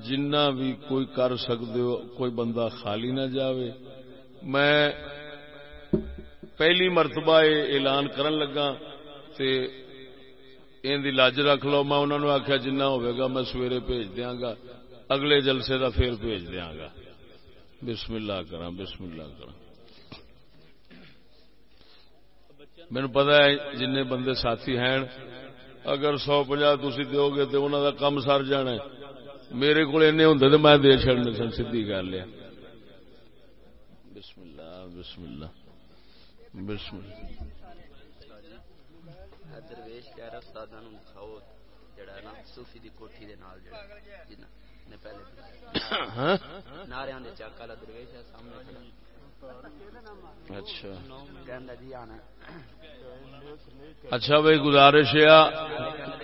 جنہ بھی کوئی کر سکتے ہو، کوئی بندہ خالی نہ جاوے۔ میں پہلی مرتبہ یہ اعلان کرن لگا تے ان دی لاج رکھ لو، میں انہوں نے آخیا جنہ ہوئے گا، میں سویرے بھیج دیاں گا، اگلے جلسے دا پھر بھیج دیاں گا۔ بسم اللہ کراں بسم اللہ کراں مینو پتا ہے جن بندے ساتھی ہیں، اگر سو پنجا تھی دو گے تو انہوں کا کم سر جانا ہے۔ میرے کو ہوں تو میں دے چڑنے سن سی گل ہے۔ بسم اللہ بسم اللہ بسم اللہ۔ رہا استاداں نوں کھاؤ جڑا ہے نا صوفی دی کوٹھی دے نال جڑا جنہ نے پہلے؟ ناریاں دے چاک والا درویش ہے سامنے کھڑا اچھا کہندا جی آنا اچھا بھائی گزارش ہے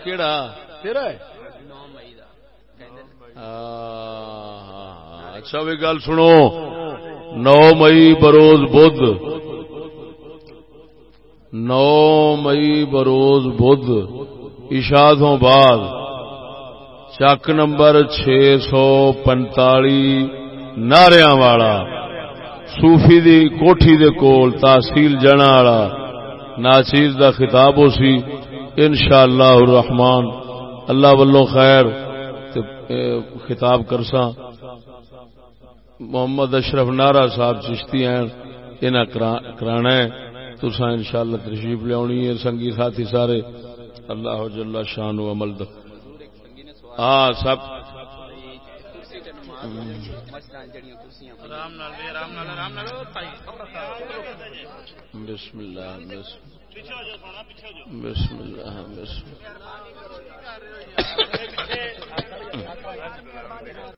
کیڑا تیرا ہے نو مئی دا اچھا بھی گل سنو نو مئی بروز بدھ نو مئی بروز بدھ اشادوں بعد، چک نمبر چھ سو پنتالی ناریاں والا، صوفی دی کوٹھی دے کول تحصیل جنا والا، ناچیز دا خطاب ہو سی، انشاءاللہ الرحمن، اللہ واللو خیر خطاب کرساں۔ محمد اشرف نارا صاحب چشتی ہیں، انہاں کرانا ہے۔ تساں انشاءاللہ تشریف لیاونی ہے سنگی ساتھی سارے۔ اللہ جل شان و عمل ہاں سب۔ بسم اللہ بسم اللہ۔ بسم